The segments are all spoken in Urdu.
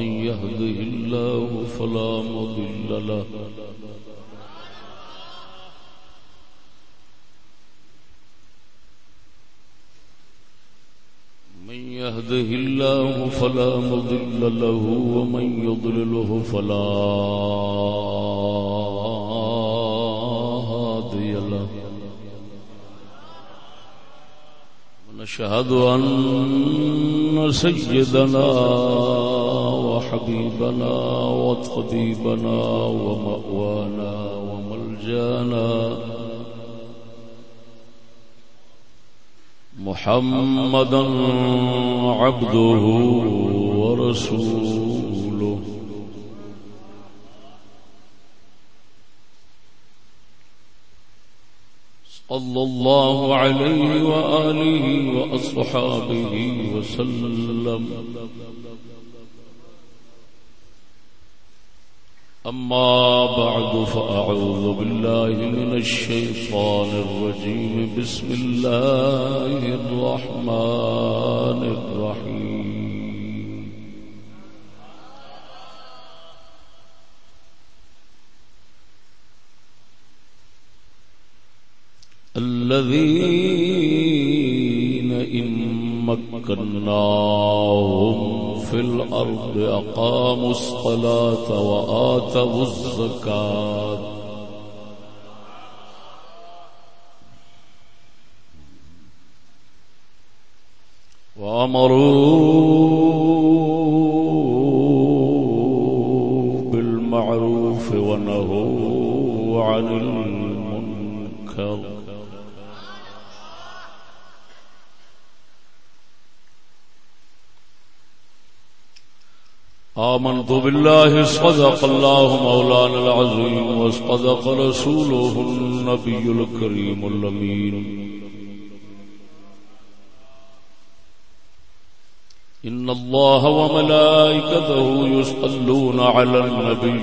من يهده الله فلا مضل له. من يهده الله فلا مضل له ومن يضلله فلا هادي له. ونشهد أن سيدنا وحبيبنا وطبيبنا ومأوانا وملجأنا. محمدا عبده ورسوله. صلى الله عليه وآله وأصحابه وسلم. أما بعد فأعوذ بالله من الشيطان الرجيم. بسم الله الرحمن الرحيم. الذين إن مكناهم في الأرض أقاموا الصلاة وآتوا الزكاة. وأمروا آمنت بالله صدق الله مولانا العظيم وصدق رسوله النبي الكريم الأمين. إن الله وملائكته يصلون على النبي.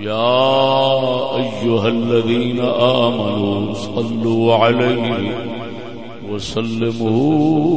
يا أيها الذين آمنوا صلوا عليه وسلموا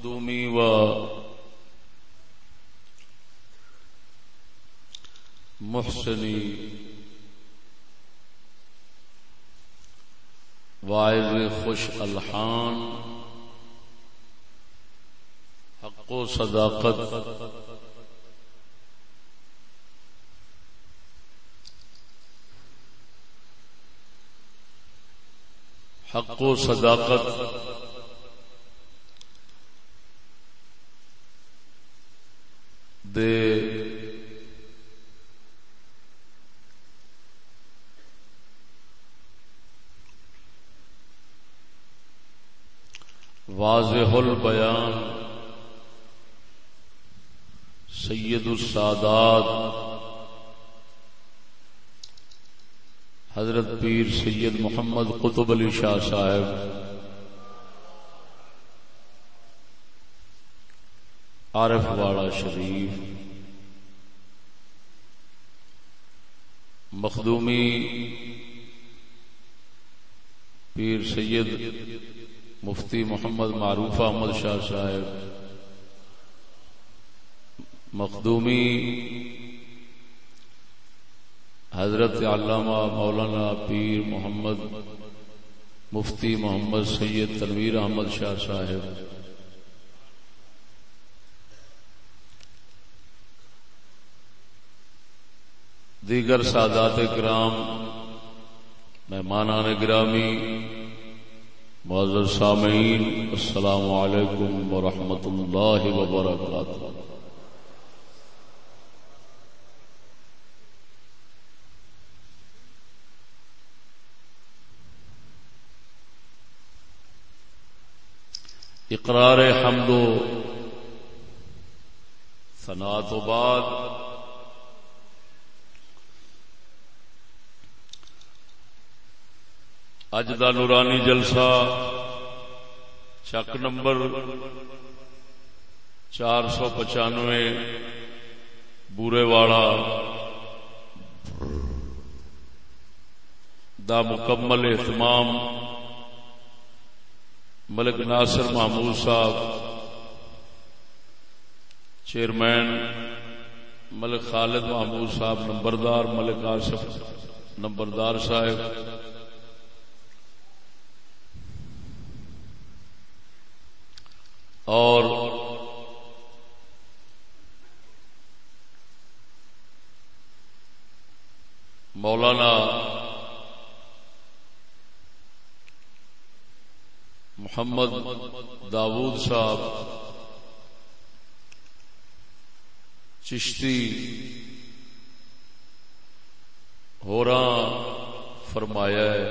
مخدومی و محسنی وائز خوش الحان حق و صداقت حق و صداقت دے واضح البیان سید السادات حضرت پیر سید محمد قطب علی شاہ صاحب عارف واڑا شریف مخدومی پیر سید مفتی محمد معروف احمد شاہ صاحب، مخدومی حضرت علامہ مولانا پیر محمد مفتی محمد سید تنویر احمد شاہ صاحب دیگر سادات کرام مہمانان گرامی، معذر سامعین، السلام علیکم ورحمۃ اللہ وبرکاتہ۔ اقرار حمد و ثنا تو بعد اج دا نورانی جلسہ چک نمبر چار سو پچانوے، بورے والا دا مکمل اہتمام ملک ناصر محمود صاحب، چیئرمین ملک خالد محمود صاحب، نمبردار ملک آصف نمبردار صاحب اور مولانا محمد داود صاحب چشتی ہو فرمایا ہے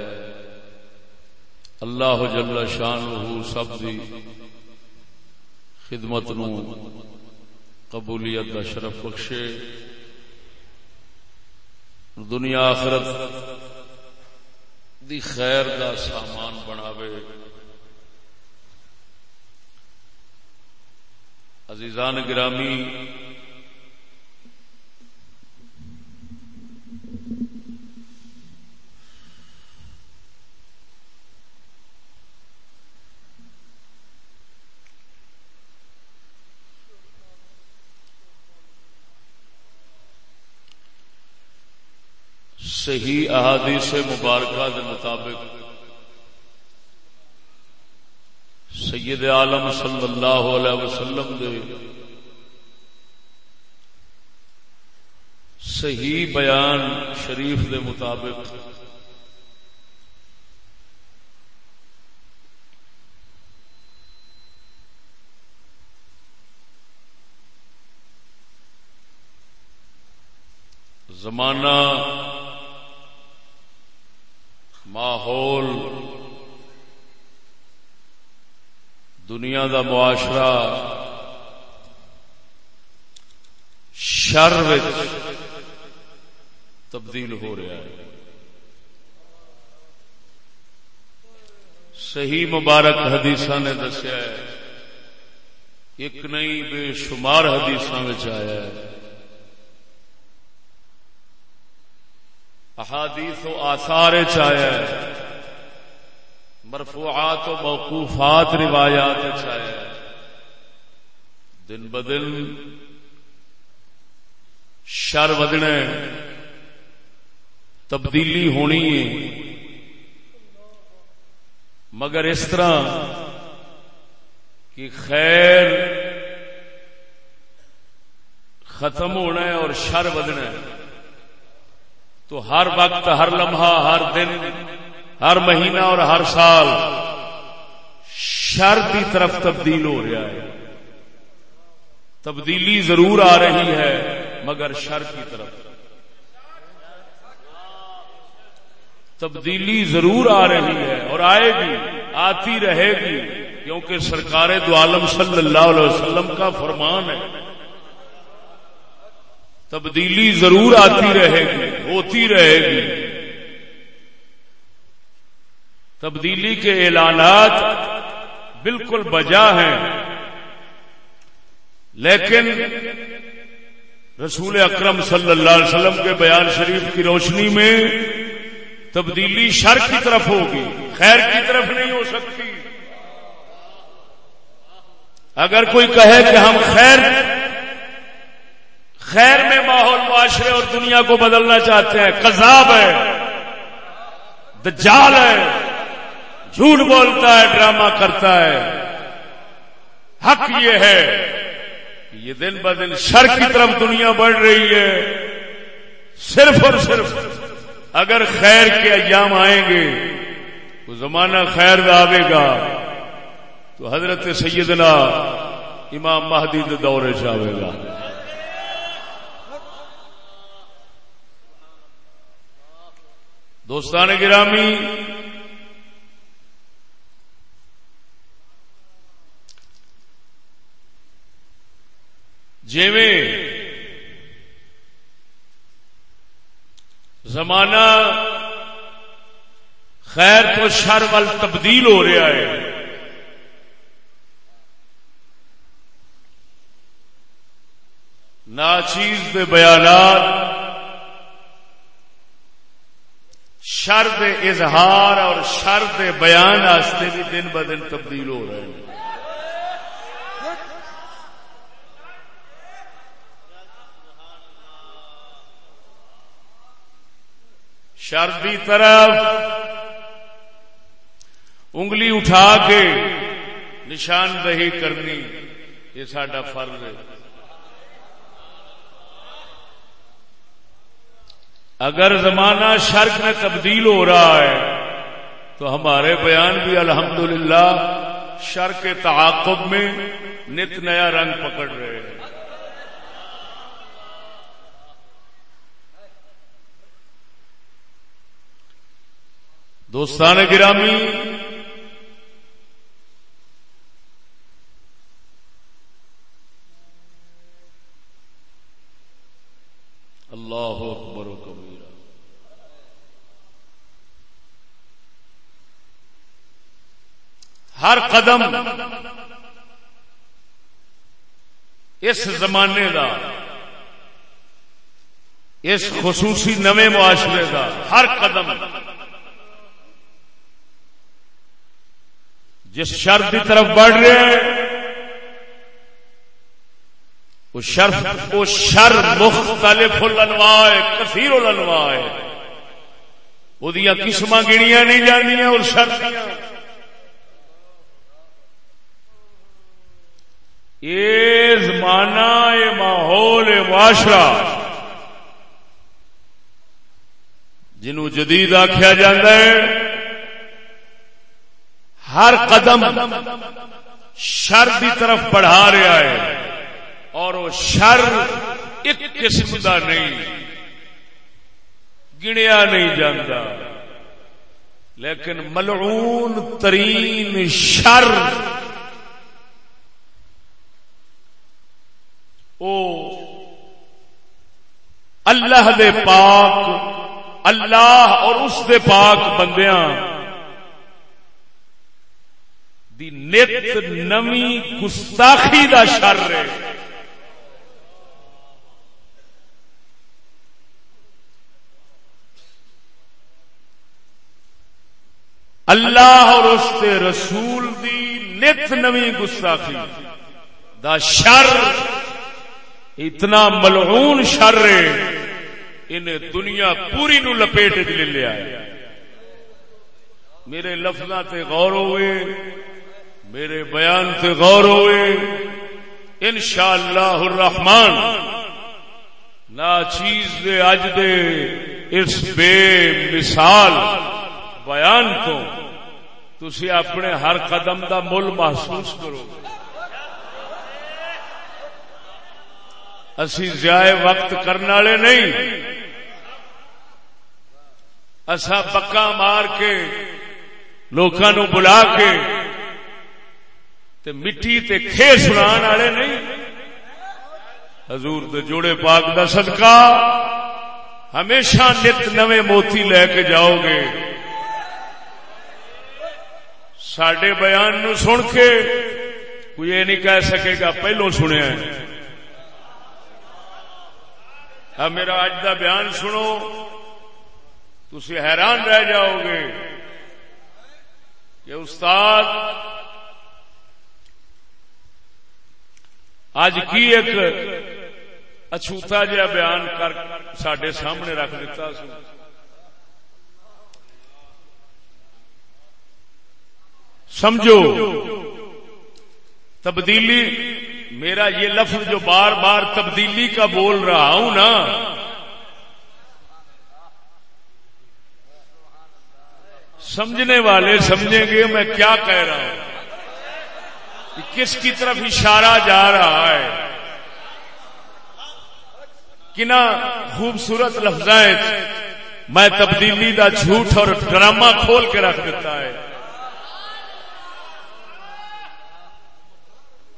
اللہ جل شان سب دی خدمت نو قبولیت کا شرف بخشے۔ دنیا آخرت دی خیر کا سامان بناوے۔ عزیزان گرامی صحیح احادیث مبارکہ کے مطابق۔ سید عالم صلی اللہ علیہ وسلم دے صحیح بیان شریف دے مطابق۔ زمانہ ماحول، دنیا دا معاشرہ، شر تبدیل ہو رہا ہے۔ صحیح مبارک حدیث نے دسیا ہے، ایک نہیں بے شمار حدیث آیا ہے۔ احادیث و آثار چایا ہے۔ مرفوعات و موقوفات روایات چھایا دن بدن شر ودنا تبدیلی ہونی ہے۔ مگر اس طرح کہ خیر ختم ہونا ہے اور شر ودنا ہے۔ تو ہر وقت، ہر لمحہ، ہر دن، ہر مہینہ اور ہر سال شر کی طرف تبدیل ہو رہا ہے۔ تبدیلی ضرور آ رہی ہے، مگر شر کی طرف۔ تبدیلی ضرور آ رہی ہے اور آئے گی، آتی رہے گی، کیونکہ سرکار دو عالم صلی اللہ علیہ وسلم کا فرمان ہے۔ تبدیلی ضرور آتی رہے گی۔ ہوتی رہے گی۔ تبدیلی کے اعلانات بالکل بجا ہیں۔ لیکن رسول اکرم صلی اللہ علیہ وسلم کے بیان شریف کی روشنی میں تبدیلی شر کی طرف ہوگی، خیر کی طرف نہیں ہو سکتی۔ اگر کوئی کہے کہ ہم خیر خیر میں ماحول، معاشرے اور دنیا کو بدلنا چاہتے ہیں۔ کذاب ہے۔ دجال ہے۔ جھوٹ بولتا ہے، ڈرامہ کرتا ہے۔ حق یہ ہے یہ دن ب دن شر کی طرف دنیا بڑھ رہی ہے۔ صرف اور صرف اگر خیر کے ایام آئیں گے تو زمانہ خیر میں آئے گا۔ تو حضرت سیدنا امام مہدی دورے سے آئے گا۔ دوستان گرامی، جیویں زمانہ خیر تو شر وال تبدیل ہو رہا ہے۔ ناچیز دے بیانات شر اظہار اور شر دے بیان آستے بھی دن ب دن تبدیل ہو رہے ہیں۔ شر کی طرف انگلی اٹھا کے نشاندہی کرنی، یہ سڈا فرض ہے۔ اگر زمانہ شرک میں تبدیل ہو رہا ہے، تو ہمارے بیان بھی الحمدللہ شرک کے تعاقب میں نت نیا رنگ پکڑ رہے ہیں۔ دوستان گرامی اللہ اکبر و کبیرہ ہر قدم اس زمانے دا، اس خصوصی نوے معاشرے دا، ہر قدم جس شر کی طرف بڑھ رہے ہیں، وہ شرف وہ شر مختلف الانواع ہے، کثیر الانواع ہے۔ وہ قسم گنیا نہیں جانیا اور شر۔ یہ زمانہ یہ ماحول یہ معاشرہ جنہوں جدید آخیا جاتا ہے، ہر قدم شر کی طرف بڑھا رہا ہے اور وہ شر ایک قسم کا نہیں، گنیا نہیں جانا لیکن ملعون ترین شر او اللہ دے پاک، اللہ اور اس دے پاک بندیاں دی نت نمی گستاخی دا شر ہے۔ اللہ اور اس کے رسول دی نت نمی گستاخی دا شر۔ اتنا ملعون شر ہے۔ انہیں دنیا پوری نو لپیٹ لے لیا۔ میرے لفظوں تے غور ہوئے، میرے بیان سے غور ہوئے۔ ان شاء اللہ الرحمان نا چیز دے، اج دے اس بے مثال بیان تو تسی اپنے ہر قدم دا مل محسوس کرو۔ اسی ضائع وقت کرنے والے نہیں۔ اصا پکا مار کے لوگوں بلا کے تے مٹی تے کھے سنا والے نہیں۔ حضور دے جوڑے پاک دا صدقہ۔ ہمیشہ نت نوے موتی لے کے جاؤ گے۔ سڈے بیان نو سن کے کوئی یہ نہیں کہہ سکے گا، پہلو سنیا میرا اج دا بیان سنو۔ تھی حیران رہ جاؤ گے کہ استاد اج کی ایک اچھوتا جہا بیان کر سڈے سامنے رکھ دیتا سمجھو، تبدیلی میرا یہ لفظ جو بار بار تبدیلی کا بول رہا ہوں نا، سمجھنے والے سمجھیں گے میں کیا کہہ رہا ہوں۔ کس کی طرف اشارہ جا رہا ہے۔ کنا خوبصورت لفظ میں تبدیلی دا جھوٹ اور ڈرامہ کھول کے رکھ دیتا ہے۔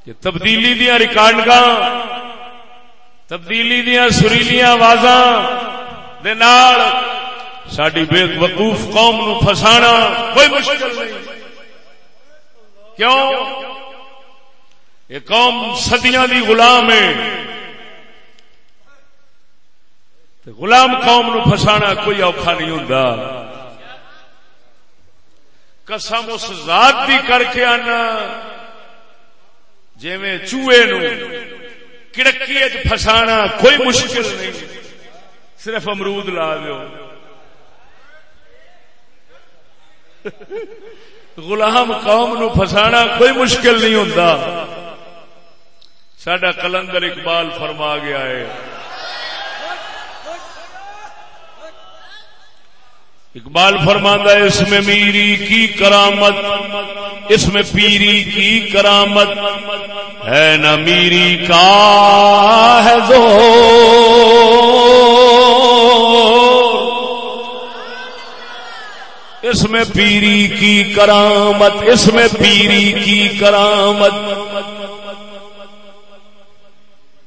کہ تبدیلی دیا ریکارڈ تبدیلی دیا سریلیاں آواز ساری بے وقوف قوم نو فسانا کوئی مشکل نہیں۔ کیوں؟ یہ قوم سدیاں دی غلام ہے۔ غلام قوم نو فسانا کوئی اوکھا نہیں ہوں قسم اس ذات دی کر کے آنا۔ جی چوہے نو کڑکی فسانا کوئی مشکل نہیں۔ صرف امرود لا دو غلام قوم نو فسانا کوئی مشکل نہیں ہوں سڈا کلندر اقبال فرما گیا ہے۔ اقبال فرماندہ اس میں میری کی کرامت، اس میں پیری کی کرامت ہے نہ میری کا ہے دو اس میں پیری کی کرامت، اس میں پیری کی کرامت۔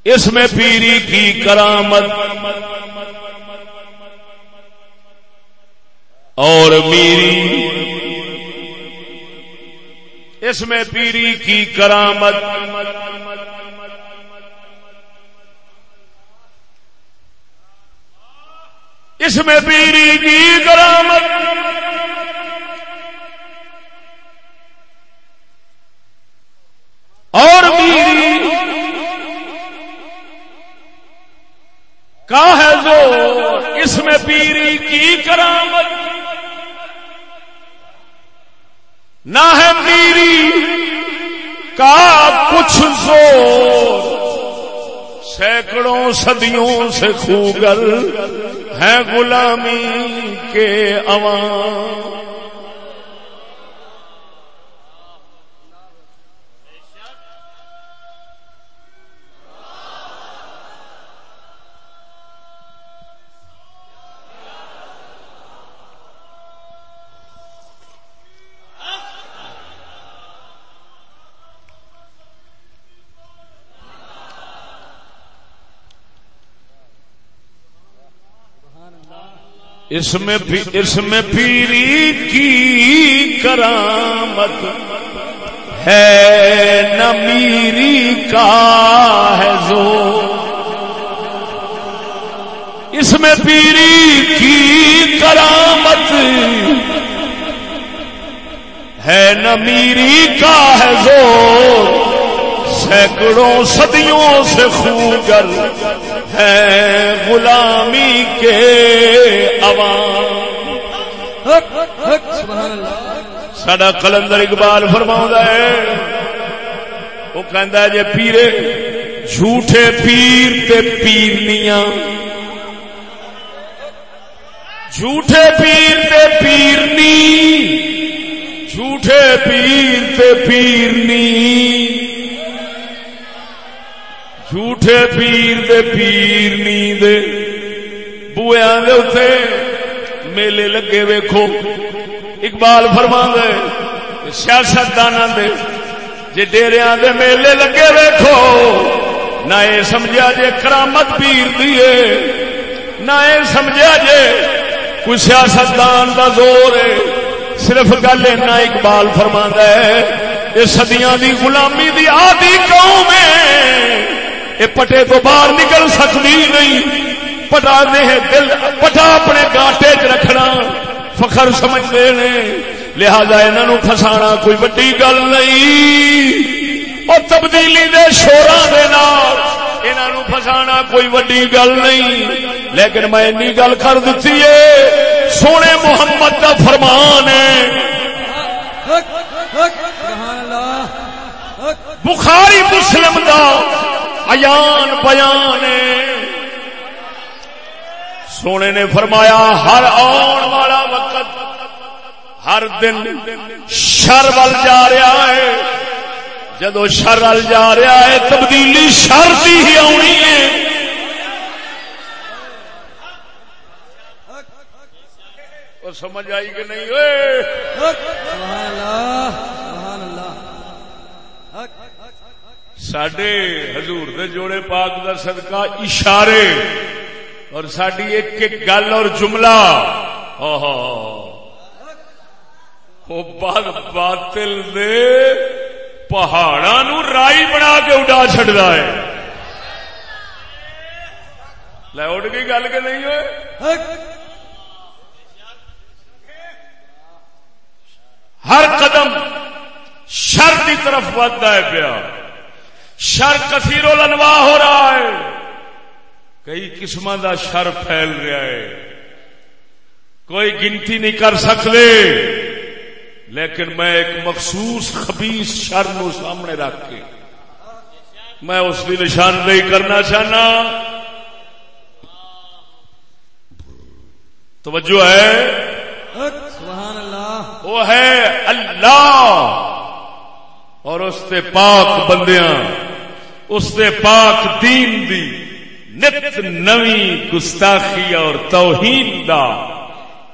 اس میں پیری کی کرامت اور میری اس میں پیری کی کرامت اس میں پیری کی کرامت اور میری کا ہے جو اس میں پیری کی کرامت نہ ہے میری کا کچھ زور سینکڑوں صدیوں سے خوگر ہے غلامی کے عوام۔ اس میں اس میں پیری کی کرامت ہے، نہ میری کا ہے زو اس میں پیری کی کرامت ہے، نہ میری کا ہے زور۔ سینکڑوں صدیوں سے خوگر ہے، غلامی کے عوام سڈا کلندر اقبال فرما ہے۔ وہ کہہ جی پیرے، جھوٹے پیر تے پیرنیاں۔ جھوٹے پیر تے پیرنی، جھوٹے پیر تے پیرنی۔ جھوٹے پیر دے۔ پیر بویا دے میلے لگے ویکھو۔ اقبال فرما دے سیاست دانا دے جی ڈیریا دے میلے لگے ویکھو، نہ یہ سمجھا جے کرامت پیر دیے نہ یہ سمجھا جے کوئی سیاست دان دا زور ہے صرف گل اینا اقبال فرما ہے یہ سدیاں دی غلامی دی آدھی قوم ہے یہ پٹے تو باہر نکل سکتی نہیں۔ پٹا دے دل پٹا اپنے گاٹے چ رکھنا۔ فخر سمجھتے ہیں۔ لہذا انہوں فسانا کوئی وڈی گل نہیں۔ اور تبدیلی دے شورا دے انہوں فسانا کوئی وڈی گل نہیں۔ لیکن میں این گل کر دیتی ہے، سونے محمد کا فرمان ہے۔ بخاری مسلم دا ایان بیان سونے نے فرمایا، ہر آن والا وقت، ہر دن شر ول جا رہا ہے۔ جدو شر ول جا رہا ہے، تبدیلی شر کی ہی آنی ہے۔ سمجھ آئی کہ نہیں؟ ہوئے سڈے حضور دے جوڑے پاک دا صدقہ اشارے۔ اور ساری ایک ایک گل اور جملہ۔ باطل دے پہاڑا نو رائی بنا کے اڈا چڈا ہے۔ لے، اڈ گئی گل کے نہیں ہوئے؟ ہر قدم شر کی طرف بڑھتا ہے پیا۔ شر کثیر لنوا ہو رہا ہے۔ کئی قسم کا شر پھیل رہا ہے۔ کوئی گنتی نہیں کر سکتے۔ لیکن میں ایک مخصوص خبیص شر نو سامنے رکھ کے میں اس کی نشاندہی کرنا چاہنا۔ توجہ ہے؟ سبحان اللہ۔ وہ ہے اللہ۔ اور اس پاک بندیاں۔ اس پاک دین دی۔ نت نوی گستاخی اور توہین دا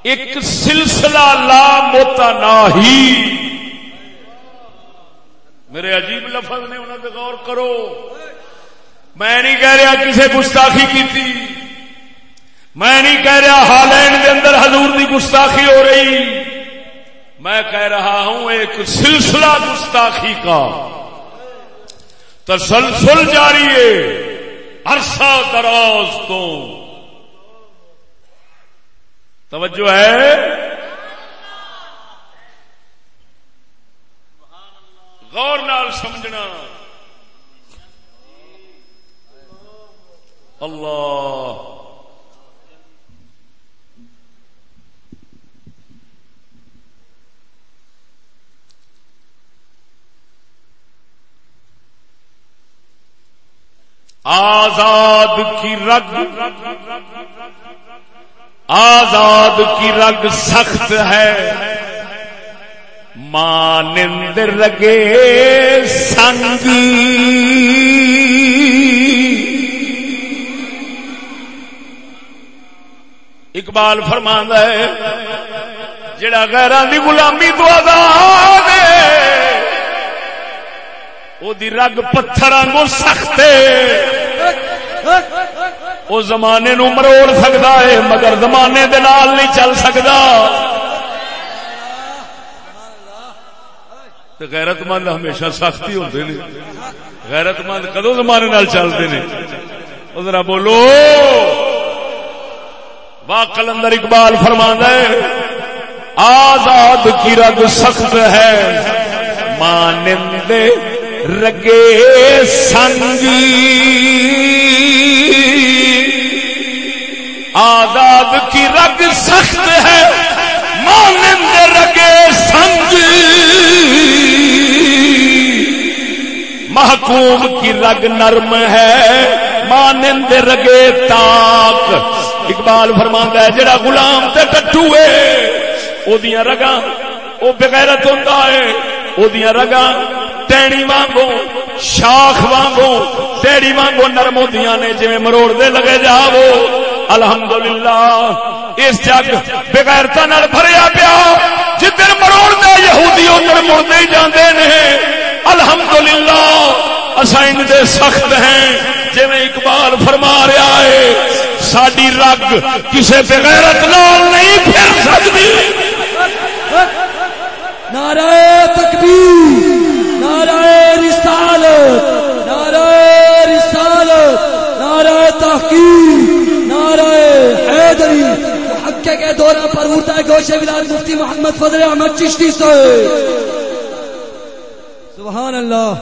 ایک سلسلہ لا موتا ہی۔ میرے عجیب لفظ نے انہوں نے غور کرو۔ میں نہیں کہہ رہا کسی گستاخی کی تھی میں نہیں کہہ رہا ہالینڈ کے اندر حضور کی گستاخی ہو رہی۔ میں کہہ رہا ہوں ایک سلسلہ گستاخی کا۔ تسلسل جاری ہے۔ عرصہ دراز تو توجہ ہے؟ غور نال سمجھنا۔ اللہ۔ آزاد کی رگ، آزاد کی رگ سخت ہے۔ مانند رگے سنگ اقبال فرمان ہے، جڑا غیران دی غلامی تو آزاد ہے دی رگ پتھر آگو سخت وہ زمانے نو مروڑ سکتا ہے، مگر زمانے دے نال نہیں چل سکتا۔ غیرت مند ہمیشہ سختی ہوتے ہیں غیرت مند کدو زمانے نال چلتے ہیں ذرا بولو۔ واہ، کلندر اقبال فرما ہے، آزاد کی رگ سخت ہے۔ مانند رگے سنگ آزاد کی رگ سخت ہے، مانند رگے سنگ محکوم کی رگ نرم ہے، مانند رگے تاک۔ اقبال فرما ہے، جڑا غلام تے ٹٹو ہے رگاں وہ بغیرت ہوتا ہے وہ رگاں ٹہنی وانگو شاخ وانگو ٹیڑی وانگو نرم ہوتی نے جی مروڑ دے لگے جاو الحمدللہ اس جگ بغیرتا بھریا پیا جدھر مروڑ دے یہودی ادھر مڑتے ہی جاندے نے الحمدللہ اسائن دے سخت ہیں جی اقبال فرما رہا ہے ساری رگ کسی بغیرت نال نہیں پھر سکتی نعرہ تکبیر نعرہ رسالت نعرہ رسالت، نعرہ تحقیق، نعرہ حیدری۔ حقے کے دورہ پر اڑتا ہے گوشے بلال مفتی محمد فضل احمد چشتی سے۔ سبحان اللہ۔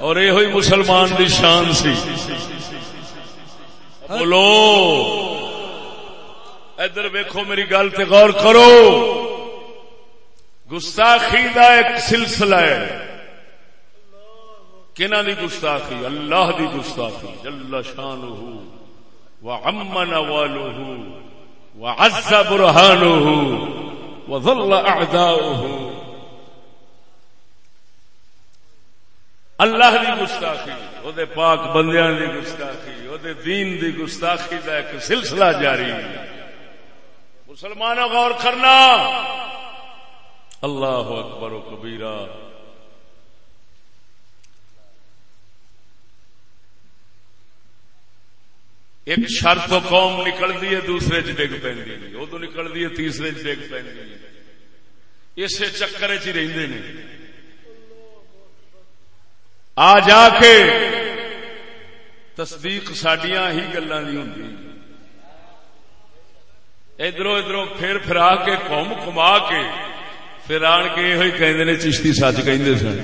اور یہ ہوئی مسلمان دی شان سی۔ بولو۔ ادھر ویکھو میری گل تے غور کرو۔ گستاخی دا ایک سلسلہ ہے۔ کنہ دی گستاخی؟ اللہ دی گستاخی۔ جل شان و امن والو و عز برہانو و ظل اللہ دی گستاخی او دے پاک بندیاں دی گستاخی او دے دین دی گستاخی دا ایک سلسلہ جاری۔ مسلمانوں غور کرنا۔ اللہ اکبر و کبیرہ۔ ایک شرط تو قوم نکلتی ہے، دوسرے چ ڈگ پہ ادو نکلتی ہے، تیسرے چ ڈگ پہ اسے چکر چ رہتے نے۔ آ جا کے تصدیق سڈیا ہی گلا ہوں ادھر ادھر پھر پھرا کے قوم کما کے پھر آن کے یہ کہ چشتی سچ کہ سن۔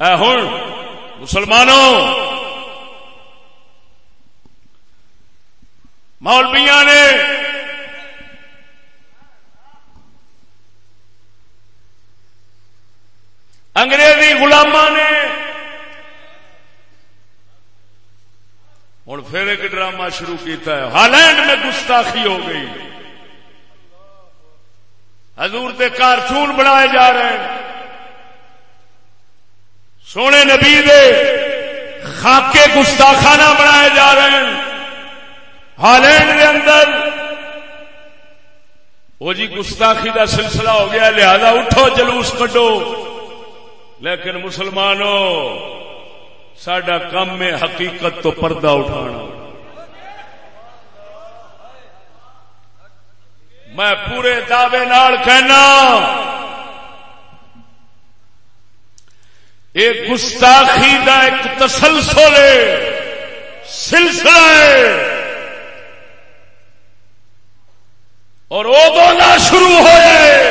ہوں مسلمانوں مولویا نے انگریزی گلاما نے ہوں پھر ایک ڈرامہ شروع کیتا ہے۔ ہالینڈ میں گستاخی ہو گئی۔ حضور دے کارٹون بنائے جا رہے ہیں۔ سونے نبی دے خاکے گستاخانہ بنائے جا رہے ہیں۔ ہالینڈ کے اندر وہ جی گستاخی کا سلسلہ ہو گیا، لہذا اٹھو، جلوس کٹو لیکن مسلمانوں سڈا کم ہے حقیقت تو پردہ اٹھانا۔ میں پورے دعوے نال کہنا ایک گستاخی کا ایک تسلسل سلسلہ ہے۔ اور ادو نہ شروع ہوئے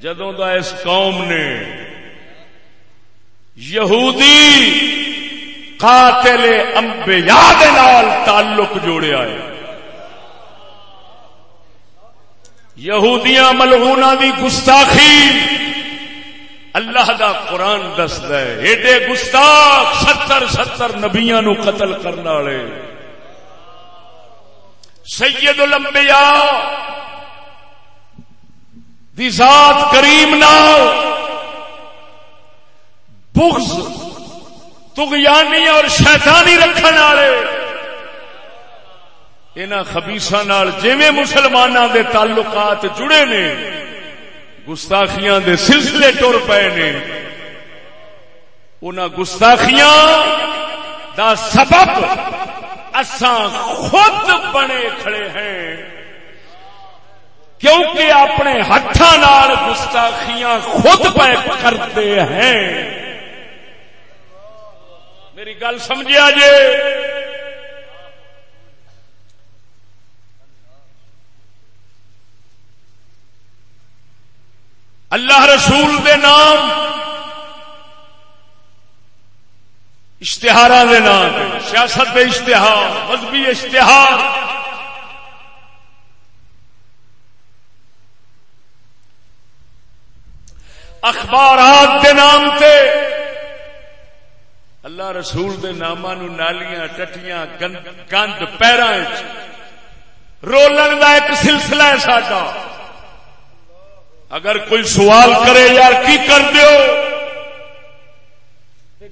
جدوں دا اس قوم نے یہودی قاتل انبیاء دے نال تعلق جوڑیا ہے۔ یہودیاں ملہونا دی گستاخی اللہ دا قرآن دسد ہے۔ ایڈے گستاخ ستر ستر نبیا نو قتل کرنے والے۔ سید الانبیاء دی ذات کریم نال بغض، تغیانی اور شیطانی رکھنے والے۔ ان خبیسا جی مسلمانوں دے تعلقات جڑے نے گستاخیاں دے سلسلے ٹر پے نے۔ ان گستاخیاں دا سبب اساں خود بنے کھڑے ہیں۔ کیونکہ اپنے ہاتھوں گستاخیاں خود پہ کرتے ہیں۔ میری گل سمجھا جے؟ اللہ رسول دے نام اشتہار دے نام، سیاست دے اشتہار، مذہبی اشتہار۔ اخبارات دے نام تے، اللہ رسول دے ناما نو نالیاں، ٹٹیاں، گند پیروں رولن کا ایک سلسلہ ہے ساڈا۔ اگر کوئی سوال کرے یار کی کر دیو؟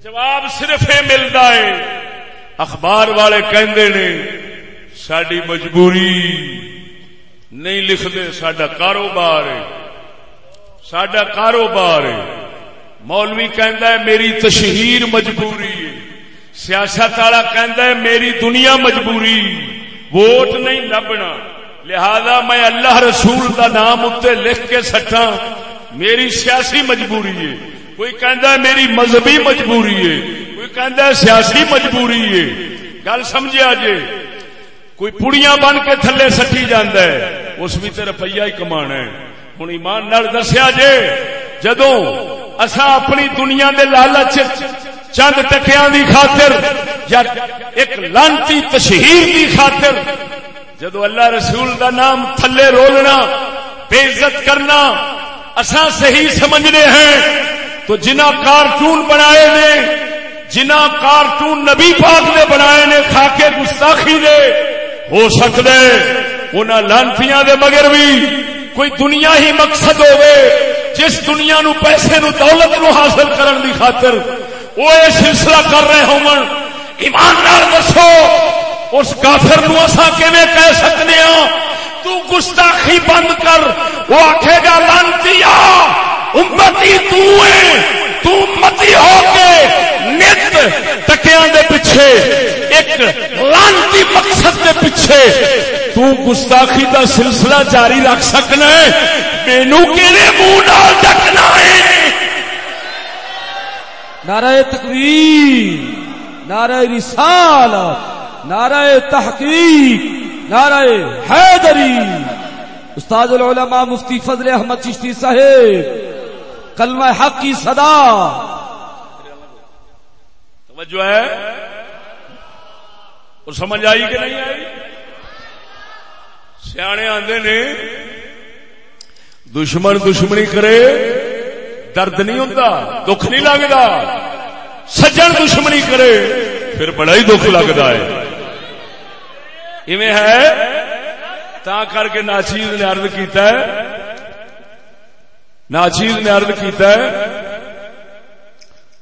جواب صرف یہ ملتا ہے، اخبار والے کہندے نے ساری مجبوری نہیں لکھتے سڈا کاروبار ہے۔ سڈا کاروبار ہے۔ مولوی کہندا ہے، میری تشہیر مجبوری ہے۔ سیاست والا کہندا ہے، میری دنیا مجبوری۔ ووٹ نہیں لبنا۔ لہذا میں اللہ رسول کا نام اتنے لکھ کے سٹا میری سیاسی مجبوری ہے۔ کوئی کہہ میری مذہبی مجبوری ہے، کوئی کہہ سیاسی مجبوری ہے۔ گل سمجھا جے، کوئی پڑیاں بن کے تھلے سٹی جانا ہے، اس بھی تو روپیہ ہی کما ہے۔ ہوں ایمان نال دسیا جے جدو اصا اپنی دنیا دے لالچ چند ٹکیا دی خاطر یا ایک لانتی تشہیر دی خاطر جدو اللہ رسول دا نام تھلے رولنا بے عزت کرنا اصا صحیح سمجھنے ہیں، تو جنہ کارٹون بنائے نے، جنہ کارٹون نبی پاک نے بنائے نے، خاکے گستاخی نے، ہو سکتے ان لانتیاں دے مگر بھی کوئی دنیا ہی مقصد ہوئے جس دنیا نو پیسے نو دولت نو حاصل کرن دی خاطر، وہ یہ سلسلہ کر رہے ہوں۔ ایماندار دسو اس کافر نو اسا کیویں کہہ سکنے ہاں؟ تو گستاخی بند کر۔ وہ آکھے گا، لانتی امتی تو ہے، تو متی ہو کے نت ٹکیاں دے پیچھے، ایک لانتی مقصد دے پیچھے۔ تو گستاخی دا سلسلہ جاری رکھ سکنا ہے۔ مینو کہڑے منہ نال ڈکنا ہے؟ نعرہ تکبیر، نعرہ رسال نعرہ تحقیق، نعرہ حیدری۔ استاد العلماء مفتی فضل احمد چشتی صاحب، کلمہ حق کی صدا۔ توجہ ہے؟ وہ سمجھ آئی کہ نہیں آئی؟ سیانے آندے نے، دشمن دشمنی کرے، درد نہیں ہوتا، دکھ نہیں لگتا۔ سجن دشمنی کرے، پھر بڑا ہی دکھ لگتا ہے۔ ہے؟ تا کر کے ناچیز نے ارد کیتا ہے۔ ناچیز نے ارد کیتا ہے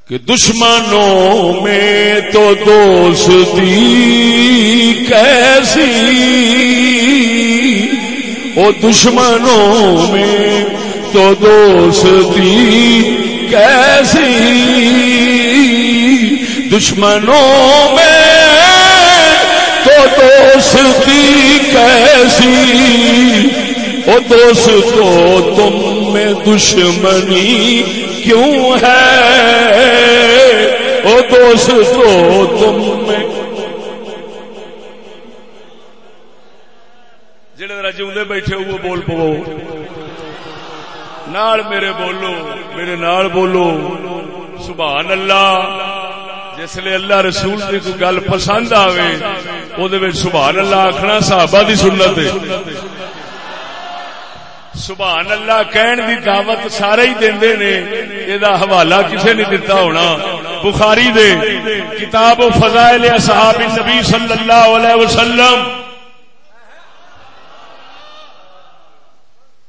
کہ دشمنوں میں تو دوستی کیسی؟ او دشمنوں میں تو دوستی کیسی؟ دشمنوں میں دوستی کیسی؟ او دوستو تم میں دشمنی کیوں ہے؟ او دوستو تم میں جڑے ذرا جوندے بیٹھے ہو وہ بول پو نال میرے بولو، میرے نال بولو۔ سبحان اللہ۔ جس لیے اللہ رسول کی کوئی گل پسند آوے، او دے وچ سبحان اللہ آکھنا صحابہ دی سنت ہے۔ سبحان اللہ کہن دی دعوت سارے ہی دیندے نے یہ حوالہ کسے نہیں دیتا ہونا۔ بخاری دے، کتاب و فضائل اصحاب النبی صلی اللہ علیہ وسلم۔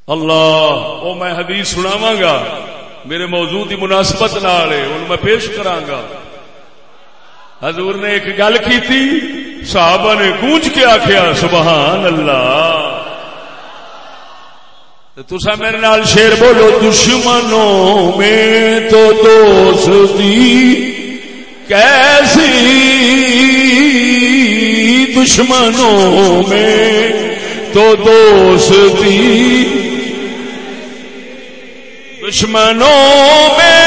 اللہ، او میں حدیث سناواں گا۔ میرے موضوع دی مناسبت نال ہے ان میں پیش کراں گا۔ حضور نے ایک گل کی تھی صحابہ نے گونج کے آخیا سبحان اللہ۔ تسا میرے نال شیر بولو، دشمنوں میں تو دوستی کیسی دشمنوں میں تو دوستی دشمنوں میں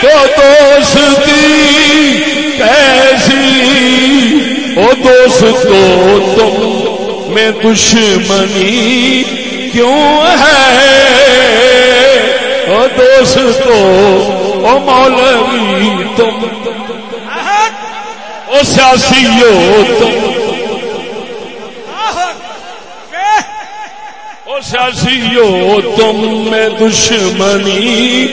تو دوستی کیسی؟ او دوستو تم میں دشمنی کیوں ہے؟ او دوستو او مولوی تم۔ او سیاسی ہو تم۔ او سیاسی ہو تم میں دشمنی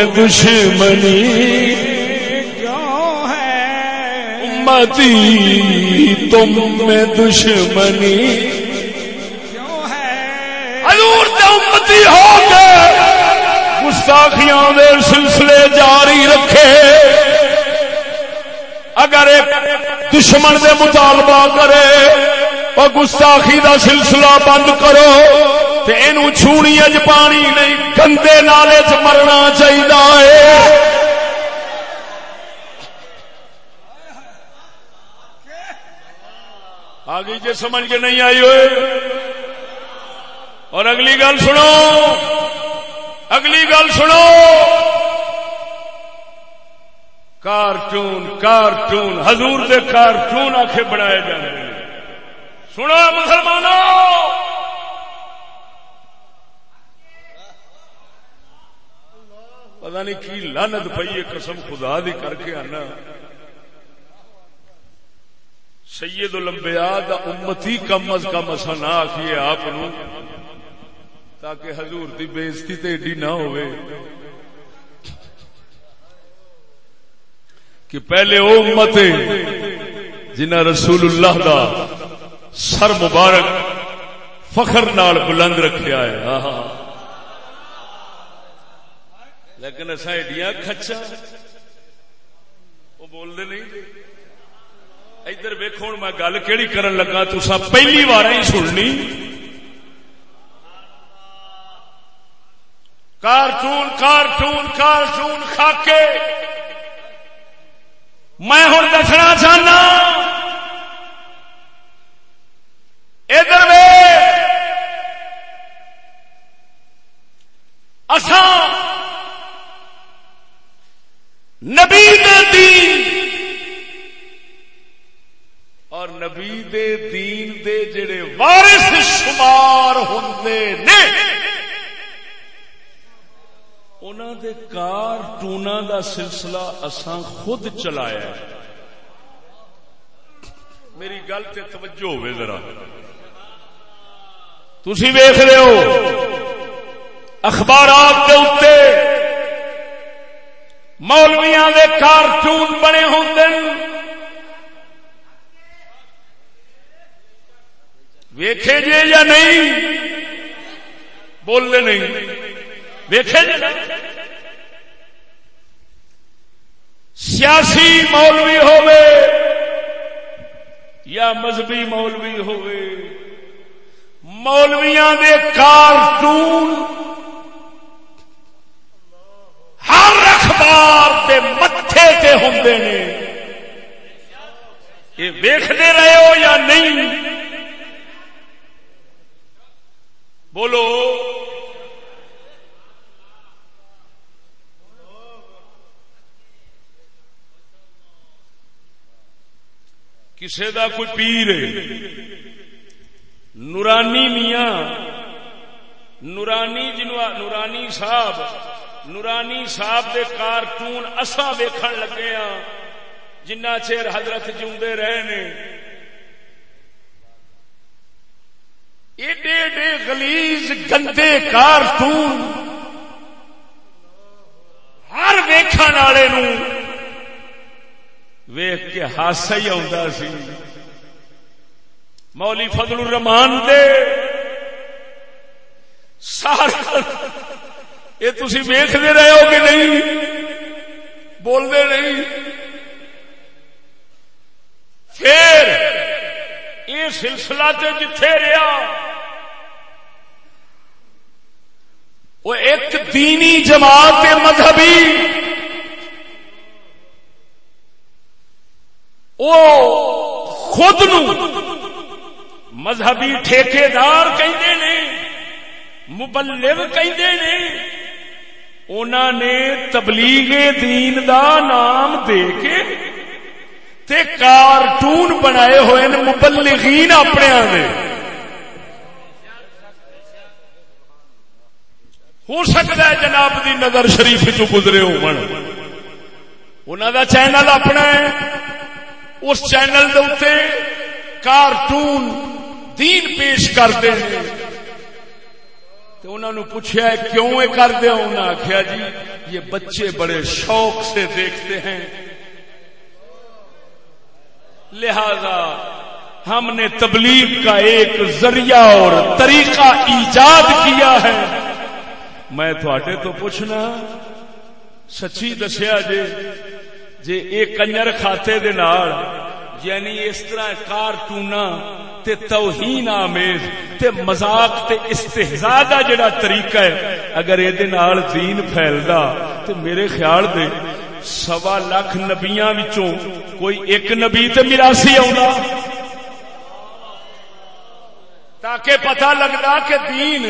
میں دشمنی امتی تم میں دشمنی حضور تے امتی ہو کے گستاخیاں دے سلسلے جاری رکھے۔ اگر ایک دشمن دے مطالبہ کرے اور گستاخی دا سلسلہ بند کرو تے اینو چھونی اج پانی نہیں، گندے نالے چ مرنا چاہیے آگے جی سمجھ کے نہیں آئی ہوئے۔ اور اگلی گل سنو۔ اگلی گل سنو۔ کارٹون کارٹون، حضور دے کارٹون آخے بنائے جانے سنو مسلمانوں۔ پتا نہیں کی لانت پئی ہے، قسم خدا دی کر کے آنا۔ سید الانبیاء دا امتی کم از کم اسا نہ آکھیے آپ نو، تاکہ حضور دی بےزتی تے ایڈی نہ ہوئے۔ کہ پہلے او امت جنہ رسول اللہ دا سر مبارک فخر نال بلند رکھیا ہے۔ آہا۔ لیکن اصا ایڈیاں کچا وہ بولتے نہیں جی۔ ادھر ویکو ہوں میں گل کہڑی کرن لگا تسا پہلی بار ہی سننی۔ کارٹون کارٹون کارٹون کھا کے میں ہوں دسنا چاہنا۔ ادھر اسان نبی دے دین۔ اور نبی دے دین دے جڑے وارث شمار ہوندے نے، انہاں دے کارٹوناں دا سلسلہ اساں خود چلایا ہے۔ میری گل تے توجہ ہوے ذرا۔ تسی ویکھ رہے ہو، اخبارات کے اتنے مولویا دے کارٹون بنے ہوتے ویکھے جے یا نہیں؟ بولنے نہیں۔ ویکھے جے سیاسی مولوی ہوئے یا مذہبی مولوی ہوئے مولویاں دے کارٹون ہر اخبار دے متے تے ہوں نے۔ یہ ویختے رہے ہو یا نہیں؟ بولو۔ کسے دا کوئی پیر نورانی میاں، نورانی جنوا نورانی صاحب نورانی صاحب دے کارٹون اصا ویکھن لگے ہاں۔ جنہ چیر حضرت جیوندے رہے نے۔ ایڈے ایڈے گلیز گندے کارٹون ہر ویکھن والے نو ویخ کے ہاسا ہی آتا سی۔ مولی فضل الرحمان دے سارا یہ تھی ویختے رہے ہو کہ نہیں؟ بولتے نہیں؟ پھر یہ سلسلہ تے جتھے رہا وہ ایک دینی جماعت مذہبی وہ خود نو مذہبی ٹھیکار کہندے نے، مبلغ کہندے نے انہوں نے تبلیغ دین دا نام دے کے تے کارٹون بنائے ہوئے نے، مبلغین اپنے آنے۔ ہو سکتا ہے جناب دی نظر شریف جو گزرے ہو انہوں دا چینل اپنا ہے۔ اس چینل دے کارٹون دین پیش کرتے ہیں۔ تو انہوں نے پوچھا ہے کیوں یہ کر دیا انہوں نے آخیا جی یہ بچے بڑے شوق سے دیکھتے ہیں۔ لہذا ہم نے تبلیغ کا ایک ذریعہ اور طریقہ ایجاد کیا ہے۔ میں تھوڑے تو پوچھنا، سچی دسیا جی جی ایک کنجر کھاتے دے نال یعنی اس طرح کارٹونا تے توہین آمیز تے مزاق تے استحزاء دا جڑا طریقہ ہے، اگر اے دے نال دین پھیلدا تے میرے خیال دے سوا لاکھ نبیاں وچوں کوئی ایک نبی تے میراسی آوندا۔ تاکہ پتہ لگدا کہ دین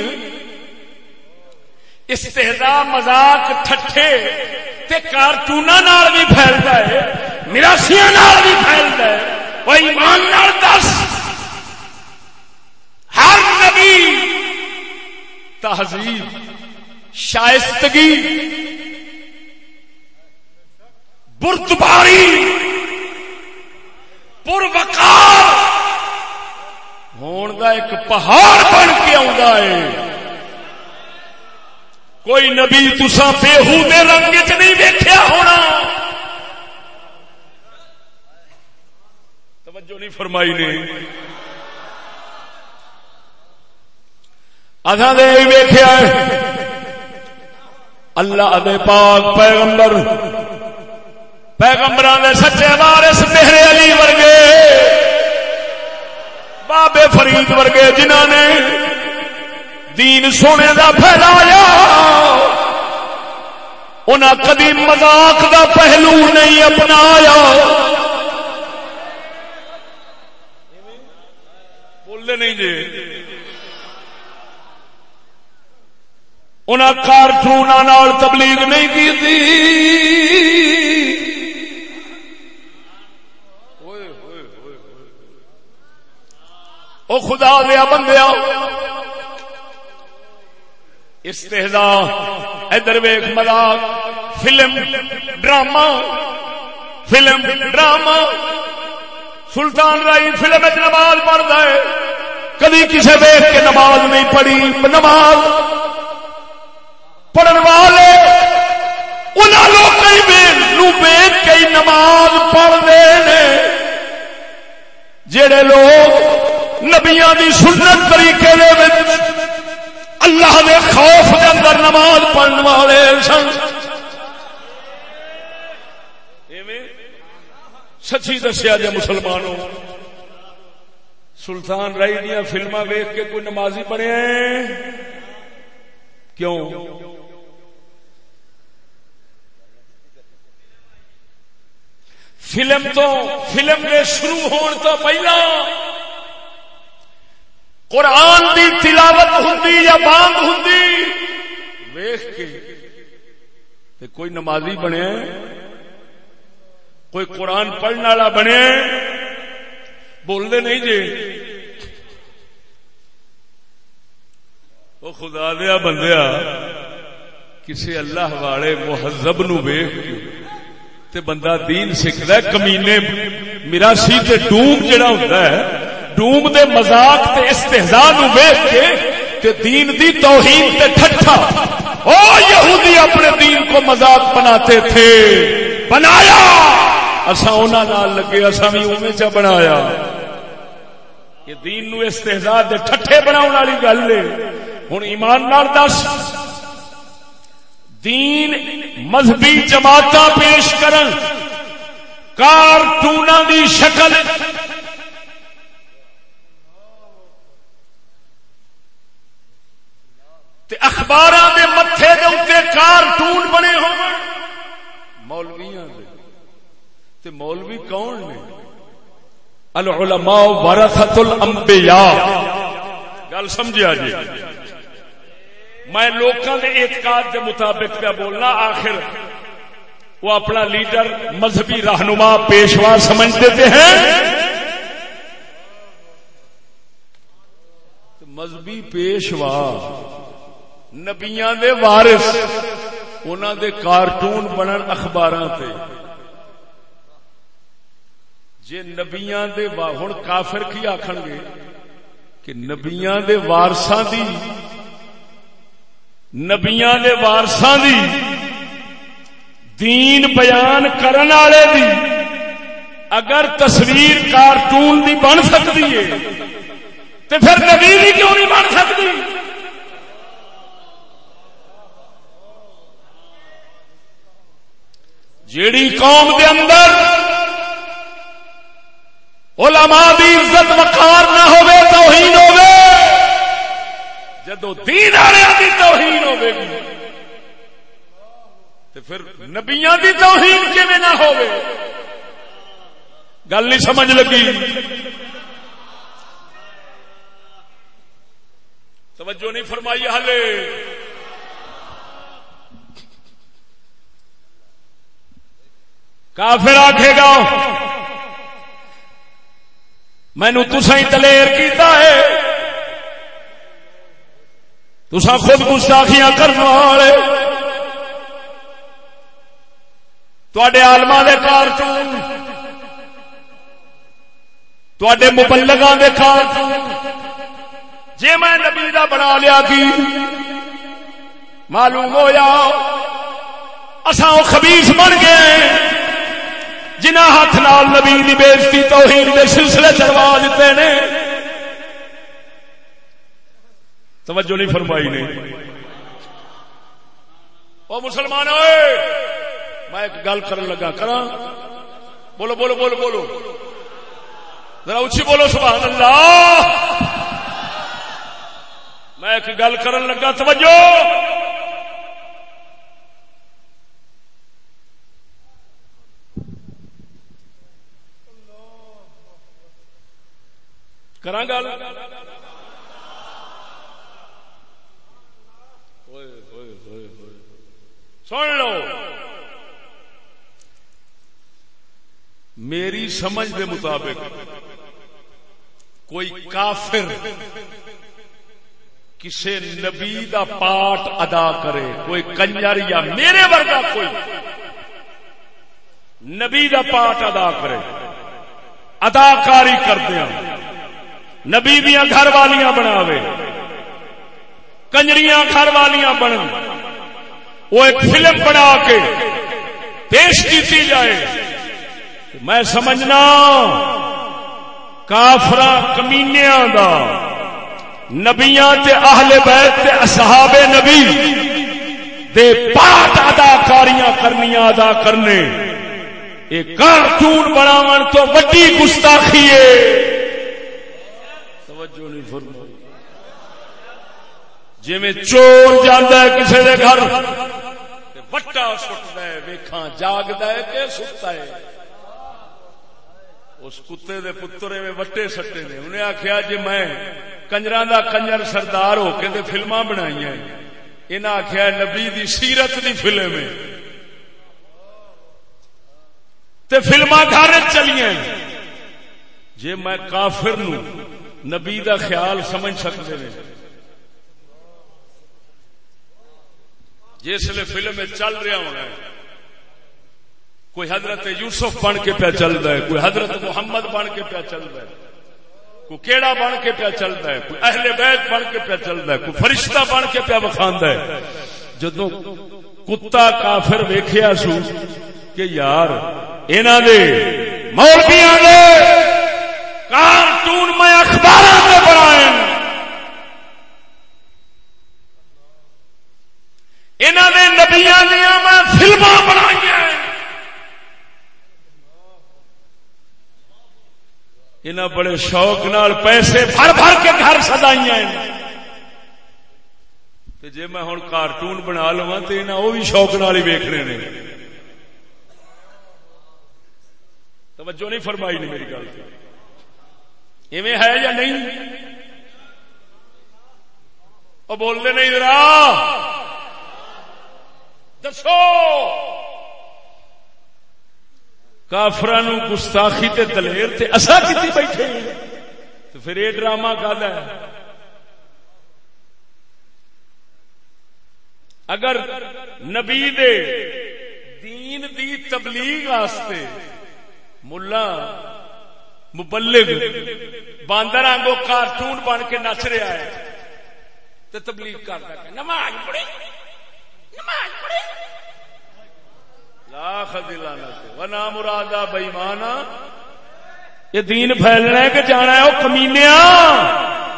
استحزاء مزاق ٹھٹھے تے کارٹونا نال بھی پھیلدا ہے۔ مراسیاں نال بھی پھیلدا ہے وہ ایمان نال دس۔ ہر نبی تہذیب، شائستگی برتباری پر وقار ہون دا ایک پہاڑ بن کے ہے۔ کوئی نبی تسا بےحو دے رنگ چ نہیں دیکھا ہونا۔ توجہ نہیں فرمائی نے۔ اصا دے ویخیا اللہ دے پاک پیغمبر پیغمبر دے سچے وارس میرے علی ورگے، بابے فرید ورگے جنہ نے دین سونے دا پھیلایا۔ انہیں کدی مزاق دا پہلو نہیں اپنایا۔ بولتے نہیں جی۔ انہیں کارٹون تبلیغ نہیں کی تھی او خدا دیا بندیا استحزا ادھر ویخ مزاق film, drama film, drama. Sultan Rahi film نماز پڑھتا ہے۔ کدی کسی ویخ کے نماز نہیں پڑھی، نماز پڑھن والے ویخ کے نماز پڑھتے ہیں جڑے لوگ نبیا دی سنت طریقے دے اللہ دے خوف دے اندر نماز پڑھنے والے سن۔ سچی دسیا جی مسلمانوں سلطان رائی دیا فلما ویخ کے کوئی نمازی بنے کیوں؟ فلم تو فلم کے شروع ہون تو پہلا قرآن دی تلاوت ہوں یا بانگ ہوں ویخ کے کوئی نمازی بنے کوئی قرآن پڑھنے والا بنے بولنے نہیں جی۔ وہ خدا دیا بندیا کسی اللہ والے مہذب نو ویخ تے بندہ دین سکھد کمینے میرا سی تے ڈوم جڑا ہوتا ہے، ڈوم دے مزاق تے استحزا نو ویخ کے تے دین دی توہین تے ٹھٹھا۔ او یہودی اپنے دین کو مزاق بناتے تھے۔ بنایا! اسا انہاں نال لگے اسا بھی اوویں چا بنایا۔ کہ دین نو استحزا دے ٹھٹھے بناون والی گل ہے۔ ہن ایمان نال دس۔ دین مذہبی جماعتاں پیش کرن۔ کارٹوناں دی شکل۔ تے اخبار دے متے دے اتنے کارٹون بنے ہو مولویا تے مولوی کون نے؟ العلماء ورثت الانبیاء. گل سمجھا جی؟ میں لوکاں دے اعتقاد کے مطابق پہ بولنا، آخر وہ اپنا لیڈر، مذہبی رہنما، پیشوا سمجھ دیتے ہیں؟ مذہبی پیشوا، نبیاں دے وارث، انہاں دے کارٹون بنن اخباراں تے۔ جے نبیاں دے ہن کافر کی آکھن گے کہ نبیاں دے وارثاں دی نبیاں دے وارثاں دی دین بیان کرن والے دی اگر تصویر کارٹون دی بن سکتی ہے تو پھر نبی دی کیوں نہیں بن سکتی؟ جیڑی قوم دے اندر علماء دی عزت وقار نہ ہوے توہین ہوے جدو دین والے دی توہین ہوے گی تو پھر نبیاں دی توہین کیویں نہ ہوے گل نہیں سمجھ لگی۔ توجہ نہیں فرمائی ہلے کافر آخے گا مینو تسا ہی دلیر کیتا ہے۔ تسا خود گستاخیاں کرنے والے۔ تے آلما دے کارٹون۔ تے مبلگاں دے کارٹون۔ جی میں نبی دا بنا لیا کی، معلوم ہو یا اصا وہ خبیس بن گئے جنہ ہاتھ نال نبی کی بےزتی توہین کے سلسلے چلوا دیتے نے۔ توجہ نہیں فرمائی نے۔ وہ مسلمان ہوئے میں ایک گل کرن لگا کرا بولو بولو بولو بولو۔ ذرا اچھی بولو، سبحان اللہ۔ میں ایک گل کرن لگا، توجہ۔ کرا گل سن لو۔ میری سمجھ دے مطابق کوئی کافر کسی نبی دا پاٹ ادا کرے کوئی کنجر یا میرے ورگا کوئی نبی دا پاٹ ادا کرے اداکاری کردیا نبی دیا گھر والیاں بناوے، کنجریاں گھر والیاں بن وہ ایک فلم بنا کے پیش کی جائے۔ میں سمجھنا کافرا کمینیا دا، نبیاں تے اہل بیت تے اصحاب نبی دے پاٹ اداکاریاں کرنیاں ادا کرنے۔ یہ کارٹون بناون تو وڈی گستاخی ہے۔ توجہ نہیں فرمائی۔ جی میں چور جانا ہے کسی کے گھر وٹا سٹتا ہے، ویکھاں جاگتا ہے کہ ستا ہے۔ اس کتے دے پترے میں وٹے سٹے نے۔ انہیں آخیا جی میں کنجر دا کنجر سردار ہو کے تے فلما بنائی انہیں آخیا نبی دی سیرت دی فلم تے فلما گھر چلیے جی میں کافر نو نبی دا خیال سمجھ سکتے ہیں۔ جس لیے فلم چل رہا ہونا ہے۔ کوئی حضرت یوسف بن کے پیا چل رہا ہے، کوئی حضرت محمد بن کے پیا چل رہا ہے۔ کوئی کیڑا بن کے پیا چل رہا ہے، کوئی اہل بیت بن کے پیا چل رہا ہے، کوئی فرشتہ بن کے پیا بخاندہ ہے۔ جدو کتا کافر ویخیا سو کہ یار انہوں نے مولبیاں نے کارٹون میں اخبار میں بنائے انہوں نے نبیا دیا میں فلما بنائی انہیں بڑے شوق نال پیسے بھر بھر کے گھر سدائی جی میں ہوں کارٹون بنا لوا تو انہیں وہ بھی شوق نال ہی ویکنے نے۔ توجہ نہیں فرمائی نہیں میری گل۔ ایویں ہے یا نہیں؟ وہ بولتے نہیں ذرا۔ دسو۔ کافران گستاخی تے دلیر تے اصا کتنی بیٹھے تو پھر یہ ڈرامہ کل ہے۔ اگر نبی دے دین دی تبلیغ آستے ملا مبلغ، باندر آنگو کارٹون بن کے نچ رہا ہے۔ تو تبلیغ کرتا ہے۔ نماز پڑھے نماز پڑھے لاکھ دلانت و نام مرادہ بےمانا یہ دین پھیلنا ہے کہ جانا ہے وہ کمینیا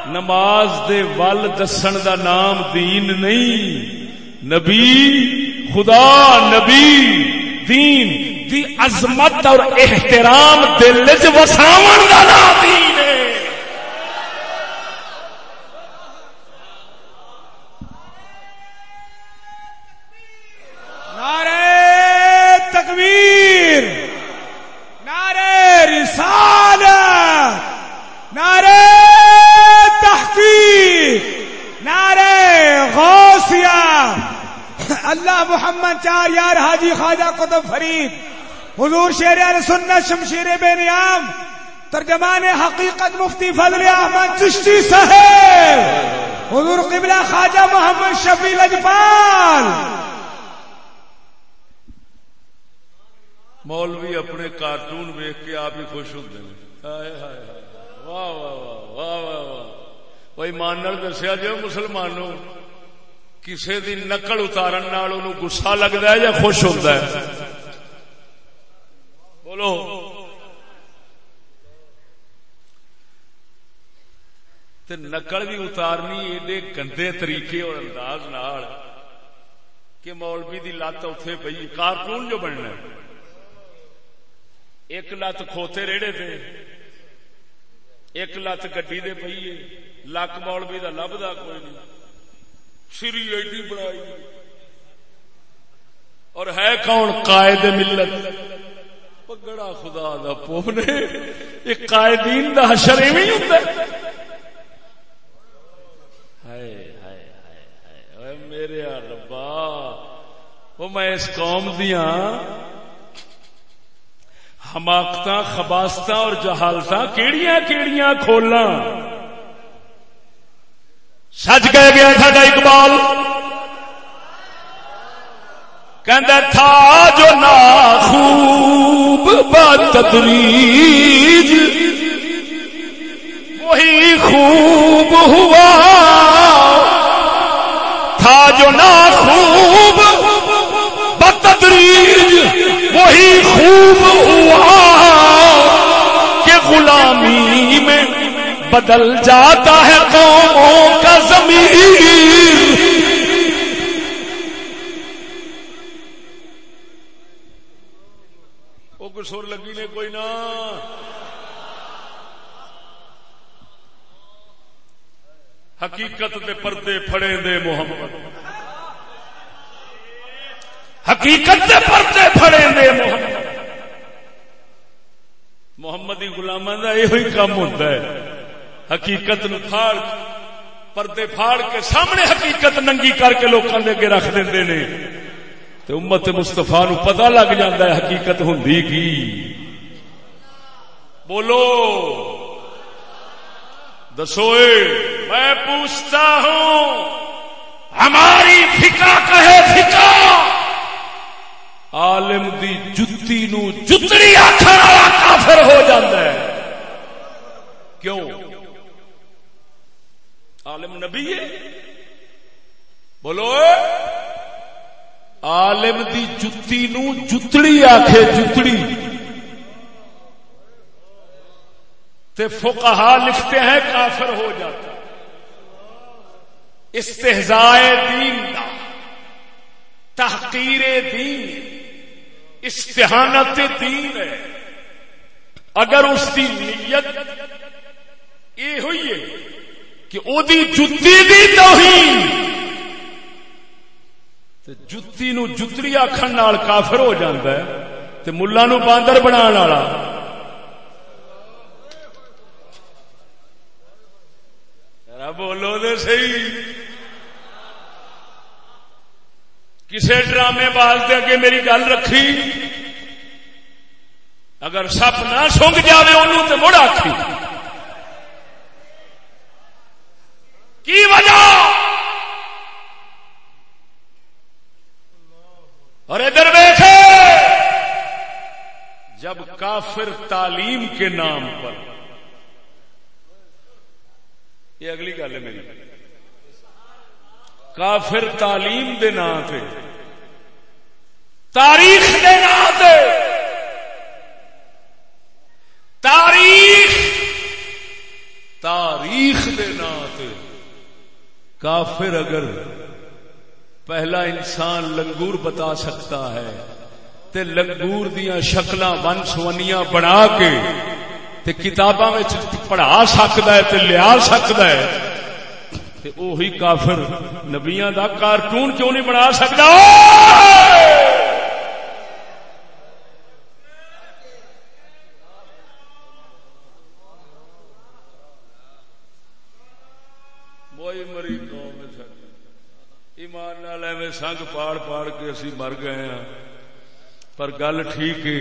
نماز دے ول دسن دا نام دین نہیں۔ نبی، خدا، نبی، دین۔ دی عظمت اور احترام دل چ وساون دا نام دین ہے۔ نعرہ تکبیر، نعرہ رسالت، نعرہ تحقیق، نعرہ غوثیہ۔ اللہ محمد چار یار حاجی خواجہ قطب فرید۔ حضور شیر علیہ سنت شمشیر بے نیام ترجمان حقیقت مفتی فضل احمد چشتی صاحب، حضور قبلہ خواجہ محمد شفیع لجپال مولوی اپنے کارٹون ویک کے آپ ہی خوش ہوتے ہیں۔ واہ واہ واہ واہ واہ واہ۔ وہ ایمان دسیا جی مسلمانوں کسی دی نقل اتارن گسا لگتا ہے یا خوش ہوتا ہے؟ بولو۔ تے نقل بھی اتارنی ایڈے گندے طریقے اور انداز نال کہ مولوی دی لت اتے پی کارٹون جو بننا ایک لت کھوتے ریڑے تھے ایک لت گڈی دے پی لک مولوی دا لبدا کوئی نہیں۔ سری ایڈی بنائی۔ اور ہے کون قائد ملت؟ پگڑا خدا دا پوپ نے۔ یہ قائدین دا حشر ایویں ہوندا ہے۔ میرے ربا، وہ میں اس قوم دیا حماقت خباست اور جہالت کیڑیاں کیڑیاں کھولاں۔ سچ کہہ گیا تھا اقبال۔ کہ تھا جو نا خوب بتدریج وہی خوب ہوا۔ تھا جو نا خوب بتدریج وہی خوب ہوا کہ غلامی میں بدل جاتا ہے قوموں کا زمین۔ کوئی سر لگی نے کوئی نہ حقیقت دے پردے پھڑے دے محمد۔ حقیقت دے پردے پھڑے دے محمد۔ محمدی غلامہ کا یہ کام ہوتا ہے۔ حقیقت نو پھاڑ پردے پھاڑ کے سامنے حقیقت ننگی کر کے لوگوں کے اگے رکھ دیں نے۔ تو امت مستفا نو پتا لگ جاتا ہے حقیقت ہوں کی۔ بولو۔ دسو میں پوچھتا ہوں، ہماری فکا کہے فکا عالم دی جتی نو جتری آخر کافر ہو جاتا ہے۔ کیوں؟ عالم نبی ہے۔ بولو عالم دی جتی نو جتڑی آخے جتڑی۔ تے فقہا لکھتے ہیں کافر ہو جاتا۔ استحزائے دین دا، تحقیر دین، استحانت دین ہے۔ اگر اس کی نیت یہ ہوئی ہے کہ او دی جتی دی توہین تے جتی نو جتری آکھن نال کافر ہو جاندا ہے تے ملہ نو باندر بنان والا۔ بولو دے صحیح۔ کسے ڈرامے باز دے اگے میری گل رکھی۔ اگر سپ نہ سونگ جاوے انہوں تے مڑ آکھی۔ کی وجہ؟ اور ادھر دیکھے جب کافر تعلیم کے نام پر یہ اگلی گل ہے میری۔ کافر تعلیم دے نام پہ تاریخ دے نام پہ تاریخ! تاریخ دے نام پہ کافر اگر پہلا انسان لنگور بتا سکتا ہے۔ تے لنگور دیا شکل ون سونیاں بنا کے تے کتاباں پڑھا سکتا ہے تے لیا سکتا ہے۔ تے اوہی کافر نبیاں دا کارٹون کیوں نہیں بنا سکتا سنگ پاڑ پاڑ کے اسی مر گئے ہیں پر گل ٹھیک ہے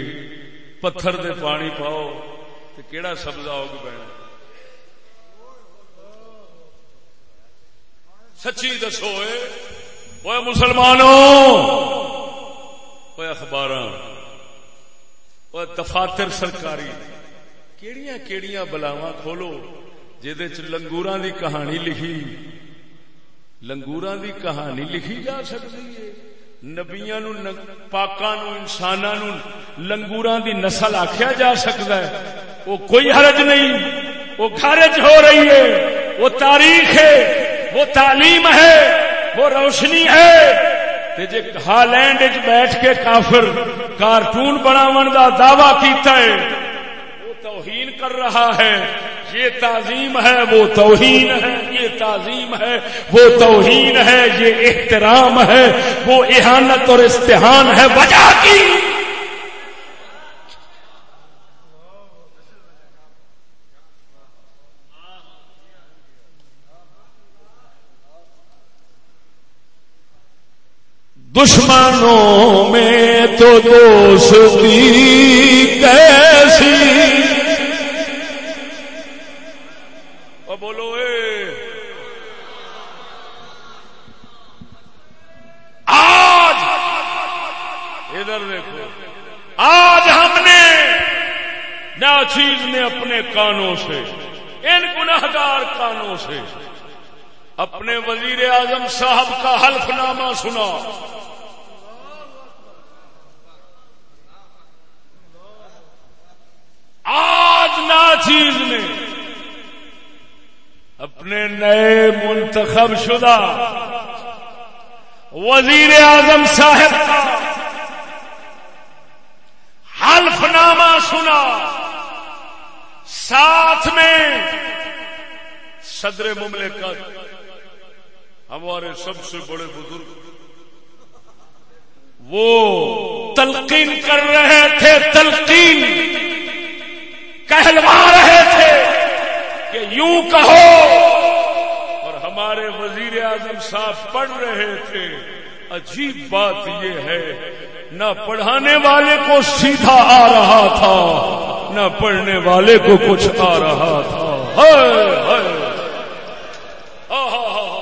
پتھر دے پانی پاؤ تو کہڑا سبزہ ہوگ پینا سچی دسو وہ مسلمانوں وہ اخبار اور دفاتر سرکاری کیڑیاں کیڑیاں بلاواں کھولو جہد لنگوراں دی کہانی لکھی لنگوراں دی کہانی لکھی جا سکتی ہے۔ نبیاں نو پاکاں نو انساناں نو لنگوراں دی نسل آکھیا جا سکتا ہے۔ وہ کوئی حرج نہیں وہ خارج ہو رہی ہے۔ وہ تاریخ ہے، وہ تعلیم ہے، وہ روشنی ہے۔ جی ہالینڈ بیٹھ کے کافر کارٹون بناو کا دعوی کیتا ہے، وہ توہین کر رہا ہے۔ یہ تعظیم ہے، وہ توہین ہے، یہ تعظیم ہے، وہ توہین ہے، یہ احترام ہے، وہ احانت اور استحان ہے۔ وجہ کی؟ دشمنوں میں تو دوستی کیسی ناچیز نے اپنے کانوں سے، ان گناہگار کانوں سے اپنے وزیر اعظم صاحب کا حلف نامہ سنا۔ آج ناچیز نے اپنے نئے منتخب شدہ وزیر اعظم صاحب کا حلف نامہ سنا۔ ساتھ میں صدر مملکت، ہمارے سب سے بڑے بزرگ، وہ تلقین کر رہے تھے، تلقین کہلوا رہے تھے کہ یوں کہو۔ اور ہمارے وزیر اعظم صاحب پڑھ رہے تھے، عجیب بات یہ ہے، نہ پڑھانے والے کو سیدھا آ رہا تھا۔ نہ پڑھنے والے کو کچھ آ رہا تھا۔ ہاں، ہاں، ہاں،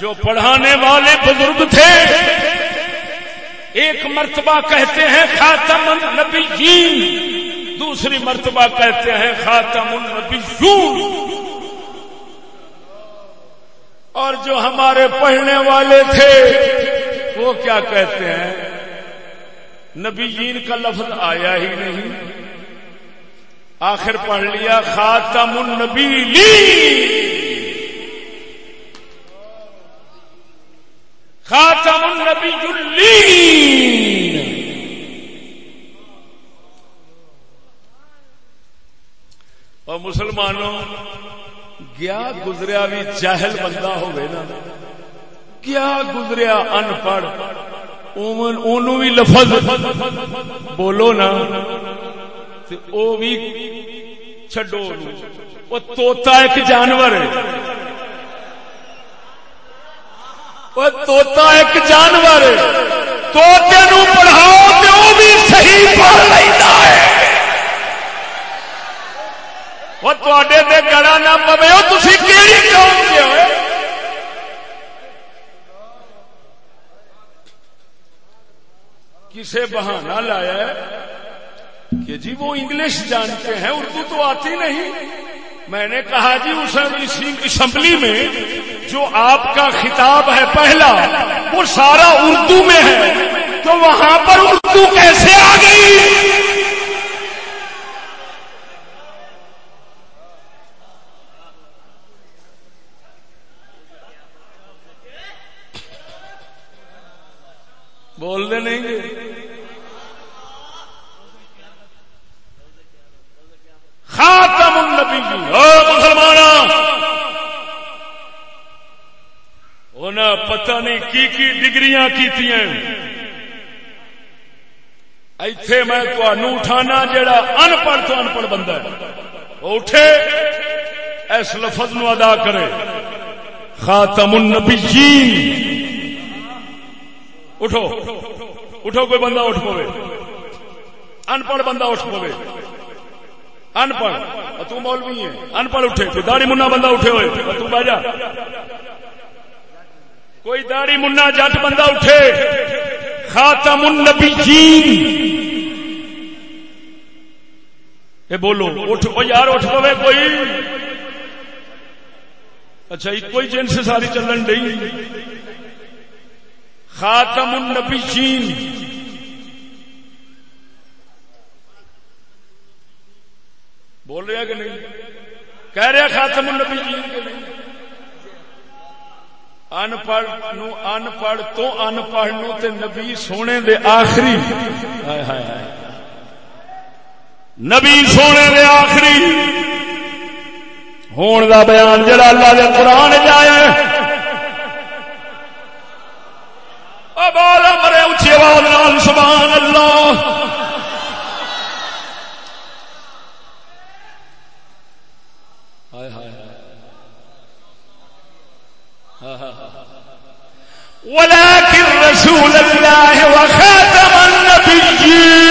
جو پڑھانے والے بزرگ تھے، ایک مرتبہ کہتے ہیں، خاتم النبیین۔ دوسری مرتبہ کہتے ہیں، خاتم النبیون۔ اور جو ہمارے پڑھنے والے تھے وہ کیا کہتے ہیں؟ نبیین کا لفظ آیا ہی نہیں۔ آخر پڑھ لیا، خاتم النبی خاتم النبی اور مسلمانوں، گیا گزریا بھی جاہل بندہ ہوئے نا۔ کیا گزریا ان پڑھ بھی لفظ بولو نا او بھی چڈو وہ توتا ایک جانور ہے۔ توتا ایک جانور ہے۔ توتے نو پڑھاؤ تو وہ بھی صحیح پڑھ لینا ہے۔ وہ تے گلا نہ پوے تھی کہڑی قوم کے ہوئے کسے بہانہ لایا ہے کہ جی وہ انگلش جانتے ہیں، اردو تو آتی نہیں۔ میں نے کہا جی اس اسمبلی میں جو آپ کا خطاب ہے پہلا، وہ سارا اردو میں ہے۔ تو وہاں پر اردو کیسے آ گئی؟ بول دے نہیں گے خاتم النبی مسلمان انہیں پتہ نہیں کی کی ڈگریاں کی ایتھے میں تنوع اٹھانا جڑا ان پڑھ تو ان پڑھ بندہ ہے۔ وہ اٹھے، اس لفظ نو ادا کرے۔ خاتم النبیین۔ اٹھو۔ اٹھو کوئی بندہ اٹھ پوے۔ ان پڑھ بندہ اٹھ پوے۔ ان پڑھ۔ تو مولوی ہے ان پڑھ اٹھے۔ تو داڑی منا بندہ اٹھے ہوئے۔ تو بہ جا۔ کوئی داڑی منا جٹ بندہ اٹھے۔ خاتم النبی یہ بولو، اٹھ۔ یار، اٹھ پوے کوئی۔ اچھا ایک کوئی جنس ساری چلن ڈی خاتم النبی چین بول رہے کہ نہیں؟ کہہ رہے خاتم النبی چین نہیں۔ ان پڑھ نو ان پڑھ تو ان پڑھ نو تے نبی سونے دے آخری۔ ہائے ہائے ہائے۔ نبی سونے دے آخری۔ ہون دا بیان جڑا اللہ دے قرآن جایا بولا مرے اچھی آواز سبحان اللہ ولكن رسول الله وخاتم النبيين.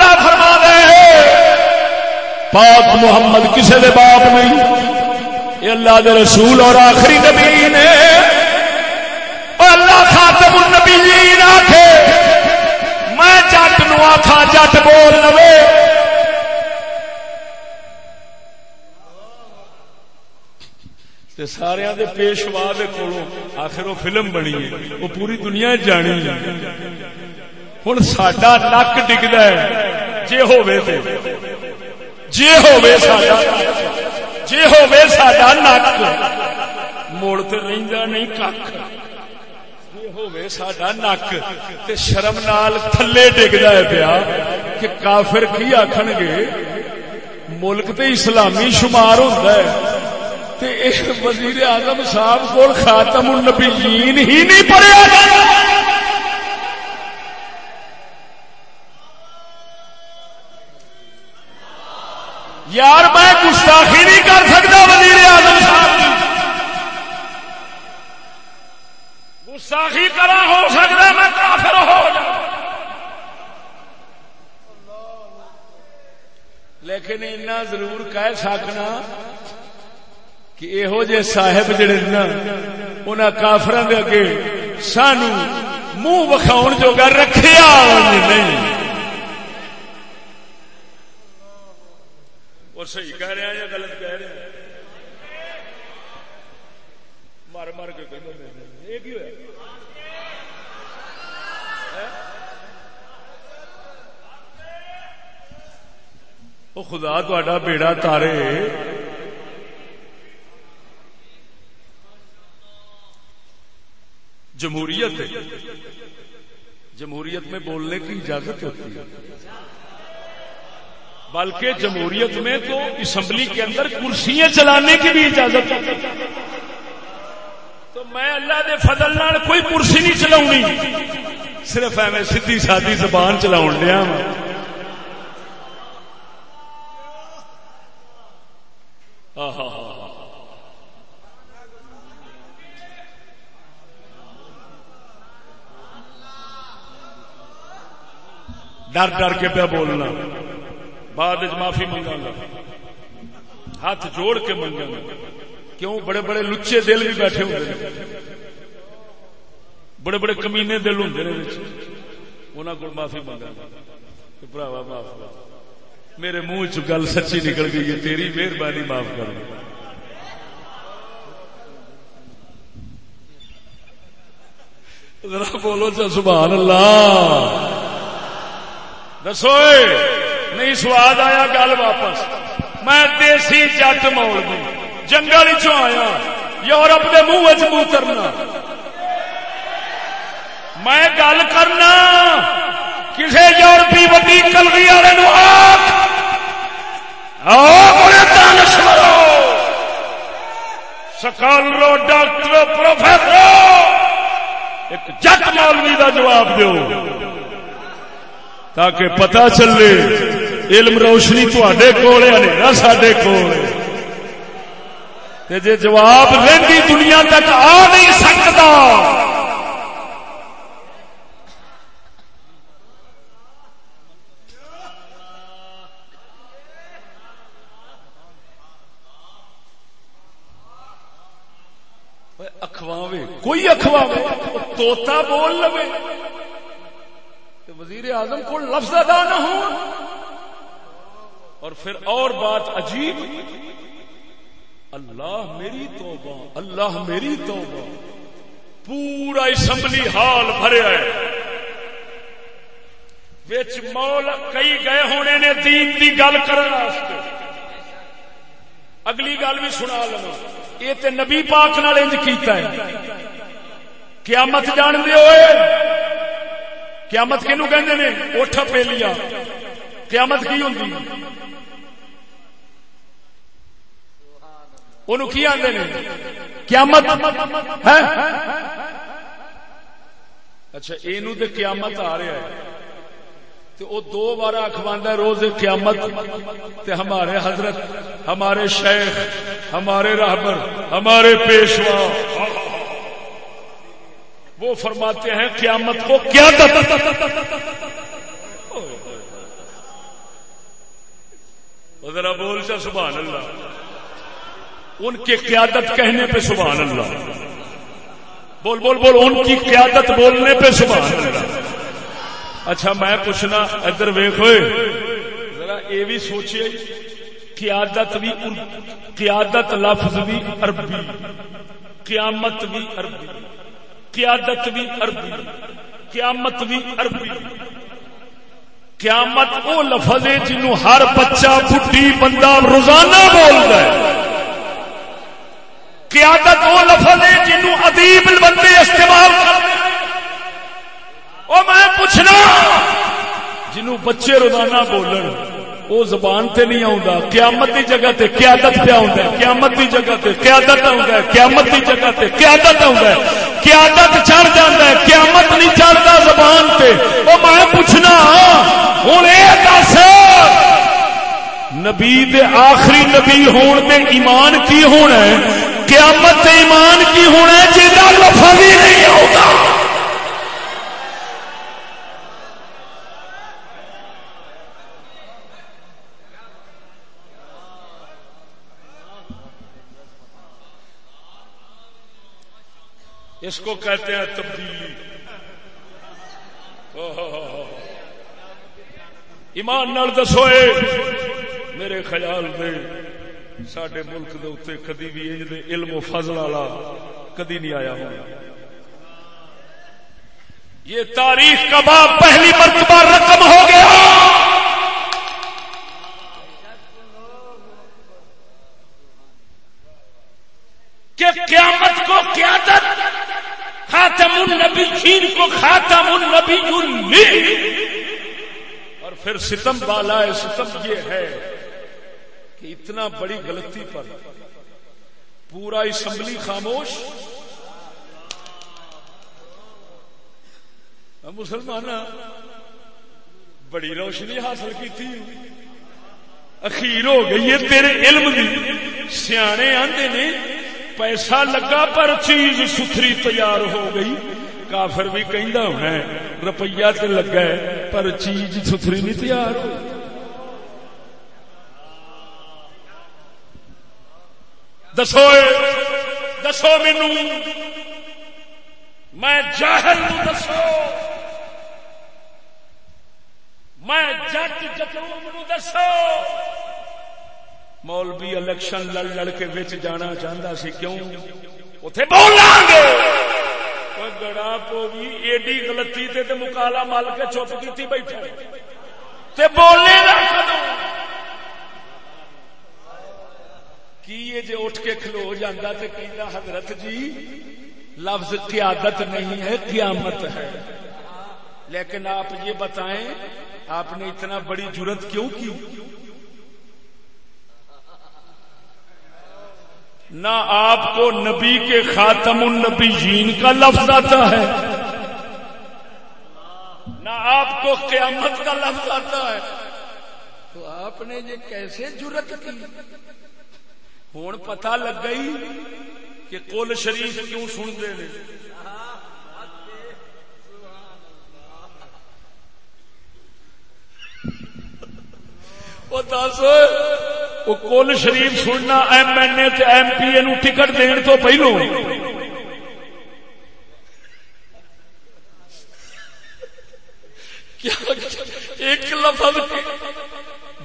دے پاک محمد کسے دے باپ نہیں۔ یہ اللہ دے رسول اور آخری نبی نے۔ اللہ خاتم النبیین آکھے۔ میں جٹ نو آخا جٹ بول لوے سارا پیشوا کولو آخر وہ فلم بنی ہے۔ وہ پوری دنیا جانی ہوں سڈا نک ڈگتا ہے۔ جی جی جی سڈا نک۔ مڑ تو رہتا نہیں کھ سڈا نک۔ شرم نال تھلے ڈگتا ہے پیا کہ کافر کی آخ گے؟ ملک تے اسلامی شمار ہوتا ہے۔ تے وزیر اعظم صاحب کو خاتم النبیین ہی نہیں پڑھیا۔ یار میں گستاخی نہیں کر سکتا وزیر اعظم صاحب گستاخی کرا ہو سکتا میں کافر ہو لیکن اتنا ضرور کہہ سکنا کہ یہو جہ صاحب جڑے نا ان کافر اگے سانو منہ وکھاؤ جو گا رکھیا نہیں۔ اور صحیح کہہ رہے ہیں یا غلط کہہ رہے ہیں؟ مر مر کے کہ یہ ہوا خدا تا بیڑا تارے۔ جمہوریت جمہوریت میں بولنے کی اجازت ہوتی ہے۔ بلکہ جمہوریت میں تو اسمبلی کے اندر کرسیاں چلانے کی بھی اجازت ہے۔ تو میں اللہ دے فضل نال کوئی کرسی نہیں چلاؤنی صرف ایویں سیدھی سادی زبان چلاؤ دیا ڈر ڈر کے پیا بولنا۔ بعد معافی منگا گا۔ ہاتھ جوڑ کے منگا گا۔ کیوں؟ بڑے بڑے لچے دل بھی بیٹھے ہوتے بڑے بڑے کمینے دل ہوں انہوں کو معافی منگا براوا معاف میرے منہ چ گل سچی نکل گئی ہے، تیری مہربانی معاف کر۔ ذرا بولو چا سبحان اللہ۔ دسو نہیں، سواد آیا گل واپس۔ میں دیسی جٹ موڑ دوں جنگل آیا، یورپ کے منہ منہ کرنا میں گل کرنا کسی یورپی وڈی کلوی والے سکالرو ڈاکٹر پروفیسر ایک جٹ مولوی کا جواب دو تاکہ پتا چلے۔ علم روشنی تے کول ہے سڈے کول جی جواب لیندی دنیا تک آ نہیں سکتا۔ اخواوے کوئی اخواوے توتا بول لو وزیر اعظم کو لفظ ادا نہ ہو اور پھر اور بات عجیب. اللہ میری توبہ، اللہ میری توبہ. پورا اسمبلی ہال بھرے بچ مول کئی گئے ہونے نے دین دی گل کرنے اگلی گل بھی سنا لو یہ تے نبی پاک نال انج کیتا ہے. قیامت جان دے ہوئے. قیامت کینو کہندے نے؟ اٹھ پہ لیا قیامت کی ہوندی؟ اونوں کی نے؟ قیامت؟ ہے؟ اچھا اینو تے قیامت آ رہا ہے۔ تو وہ دو بار اخواندہ روز قیامت تے ہمارے حضرت، ہمارے شیخ، ہمارے رہبر، ہمارے پیشوا۔ وہ فرماتے ہیں، قیامت کو کیا ذرا بول چا سبحان اللہ۔ ان کے قیادت کہنے پہ سبحان اللہ۔ بول بول بول، ان کی قیادت بولنے پہ سبحان اللہ۔ اچھا میں پوچھنا، ادھر ویخ ذرا یہ بھی سوچے قیادت بھی قیادت لفظ بھی عربی، قیامت بھی عربی، قیادت بھی عربی، قیامت بھی عربی۔ قیامت وہ لفظ ہے جنوں ہر بچہ بڈی بندہ روزانہ بولتا ہے۔ قیادت وہ لفظ ہے جنوں ادیب بندے استعمال او میں پوچھنا جنوں بچے روزانہ بولن وہ زبان تے نہیں آؤں قیامت دی جگہ تے قیادت پہ آؤں قیامت دی جگہ تے قیادت آؤں قیامت دی جگہ تے قیادت آؤں قیادت چڑھ جاتا ہے، قیامت نہیں چڑھتا زبان تے۔ وہ میں پوچھنا ہوں یہ دس، نبی دے آخری نبی ہون دے ایمان کی ہونا ہے؟ قیامت ایمان کی ہونا ہے جہاں لفظ ہی نہیں آؤں اس کو کہتے ہیں تبدیلی۔ ایمان نال دسو میرے خیال میں سڈے ملک دے اتنے کدی بھی انج دے علم و فضل والا کدی نہیں آیا ہوا یہ تاریخ کا باپ پہلی مرتبہ رقم ہو گیا۔ کہ قیامت کو قیادت خاتم النبی جین کو خاتم النبی اور پھر ستم بالا ستم یہ ہے۔ کہ اتنا بڑی غلطی پر پورا اسمبلی خاموش مسلمان بڑی روشنی حاصل کی تھی۔ اخیر ہو گئی ہے تیرے علم دی۔ سیانے آندے نے پیسہ لگا پر چیز ستھری تیار ہو گئی۔ کافر بھی کہہ ہونا روپیہ تو لگا ہے پر چیز ستھری نہیں تیار ہو۔ دسو دسو مینو میں جاہل دسو میں جج جتوں دسو مولوی الیکشن لڑ لڑ کے بچ جانا چاہتا سی کیوں اتے بولنا گے گڑا پو بھی ایڈی غلطی تے تے مکالا مل کے چپ کی بیٹھا تے بولنے کی یہ جے اٹھ کے کھلو جانا تے کہنا حضرت جی لفظ قیادت نہیں ہے، قیامت ہے۔ لیکن آپ یہ بتائیں، آپ نے اتنا بڑی جرت کیوں کی؟ نہ آپ کو نبی کے خاتم النبی جین کا لفظ آتا ہے، نہ آپ کو قیامت کا لفظ آتا ہے۔ تو آپ نے یہ کیسے جرت کی؟ ہوں پتا لگ گئی کہ کل شریف کیوں سنتے ہیں؟ دس، وہ کل شریف سننا M L A M P A no ticket دین تو پہلو۔ ایک لفظ،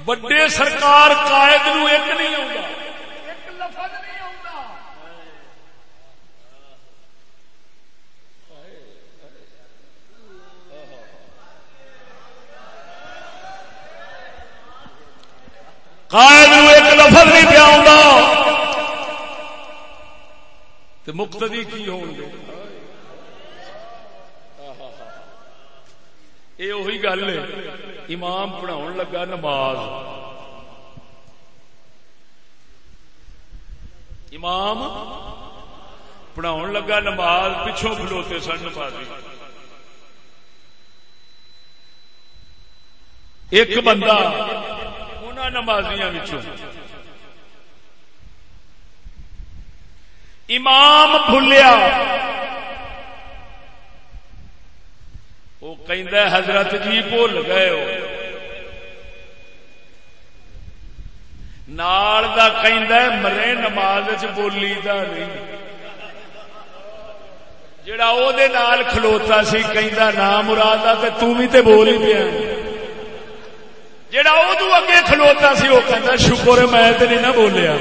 وڈے سرکار قائد نو ایک نہیں آؤں قائد نو ایک لفظ نہیں پیا مقتدی کی ہو گے؟ یہ وہی گل ہے۔ امام پڑھاؤ لگا نماز۔ امام پڑھاؤ لگا نماز، پچھوں کھلوتے سن نمازی۔ ایک بندہ نمازیاں امام بھولیا۔ وہ کہ حضرت جی بھول گئے ہو۔ نال دا مرے نماز بولی دا نہیں۔ جڑا او دے نال کھلوتا سی کہ نام مراد تے تو بھی تے بول ہی پیا۔ جڑا ادو اگے کھلوتا سی، وہ کہتا شکر میں تو نہیں نہ بولیا۔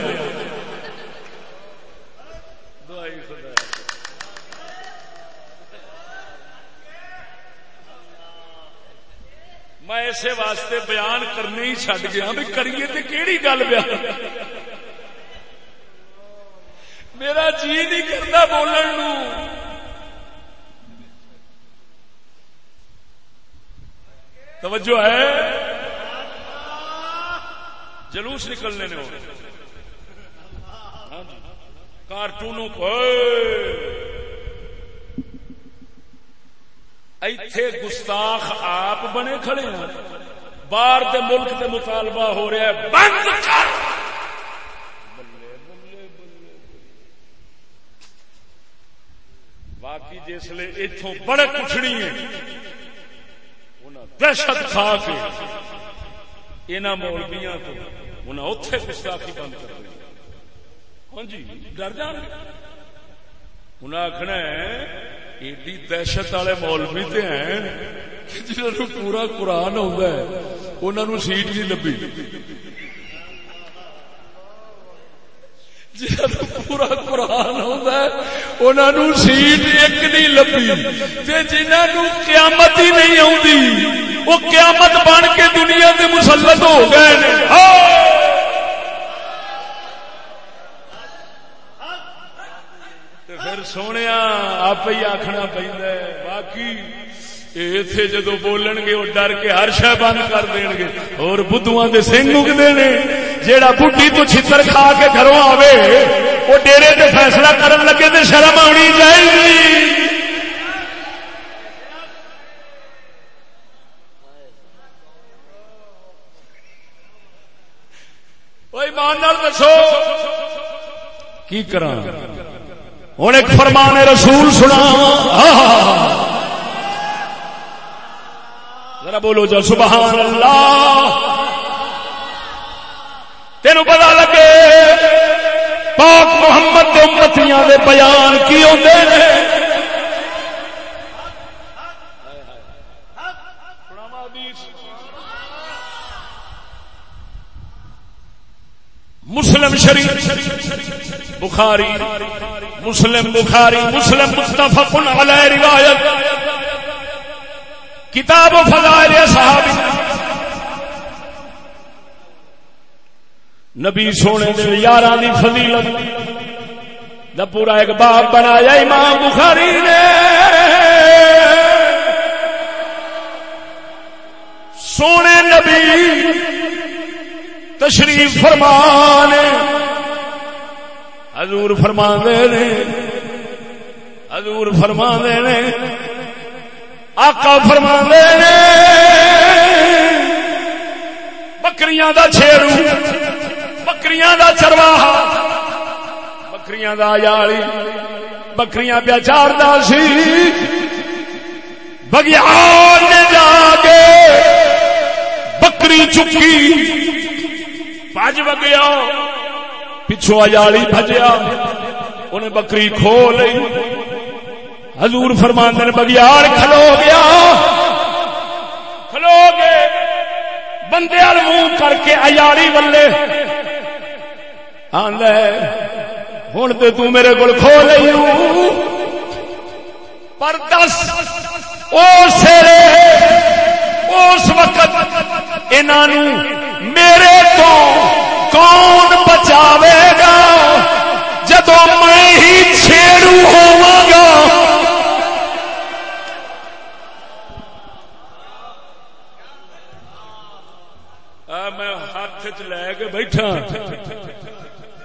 میں اسے واسطے بیان کرنے ہی چڈ گیا ہاں، بھی کریے تو کہڑی گل بیان میرا جی نہیں کرتا بولن توجہ ہے؟ جلوس نکلنے نے ہاں جی۔ کارٹونوں کو۔ ایتھے گستاخ آپ بنے کھڑے ہیں۔ باہر دے ملک دے مطالبہ ہو رہا ہے۔ بند کر۔ باقی جسے اتوں بڑے کچھڑی ہیں۔ دہشت کھا کے۔ یہاں مولبیاں تو انہیں اتے گستاخی بند کر دی۔ ہاں جی ڈر جان انہیں آخنا ایڈی دہشت والے مولوی تے ہیں جنہوں پورا قرآن آتا ہے انہوں سیٹ نہیں لبھی۔ پورا قرآن آتا ہے انہوں سیٹ ایک نہیں لبھی۔ جنہوں قیامت ہی نہیں آتی وہ قیامت بن کے دنیا کے مسلط ہو گئے پھر سونے آپ ہی آخنا پہ باقی اتے جدو بولن گے وہ ڈر کے ہر شہ بند کر دیں گے اور بدھو کے سنگ اگتے نے جیڑا بڈی تو چھتر کھا کے گھروں آوے وہ ڈیرے تے فیصلہ کرن لگے تو شرم آنی چاہیے ایمان دسو کی کرا ہوں ایک فرمان رسول سنا۔ ذرا بولو جو سبحان اللہ۔ تین پتا لگے، پاک محمد امتیاں دے بیان کی ہوتے ہیں مسلم شریف، بخاری، مسلم بخاری، مسلم مستفق علیہ روایت، کتاب و فضائل صحابی۔ نبی سونے دے یاراں دی فضیلت دا پورا ایک باب بنایا امام بخاری نے۔ سونے نبی تشریف فرمان حضور فرما نے۔ حضور فرما نے۔ آقا فرما نے۔ بکریاں دا چھیڑو۔ بکریاں دا چرواہا۔ بکریاں دا یاری۔ بکریاں پیا چار سی۔ بگیان نے جا کے بکری چکی۔ پج بگیا پچھو اجالی بجیا انہیں بکری کھو لی حضور فرماندن بگیار کھلو گیا۔ کھلو گے بندے منہ کر کے ایاری ولے آدھا ہوں تو تو میرے کو کھو لئی۔ پر دس اس اس وقت انہوں میرے تو کون بچاوے گا؟ جدو میں ہی چھیڑو ہوا گا۔ میں ہاتھ چ لے کے بیٹھا۔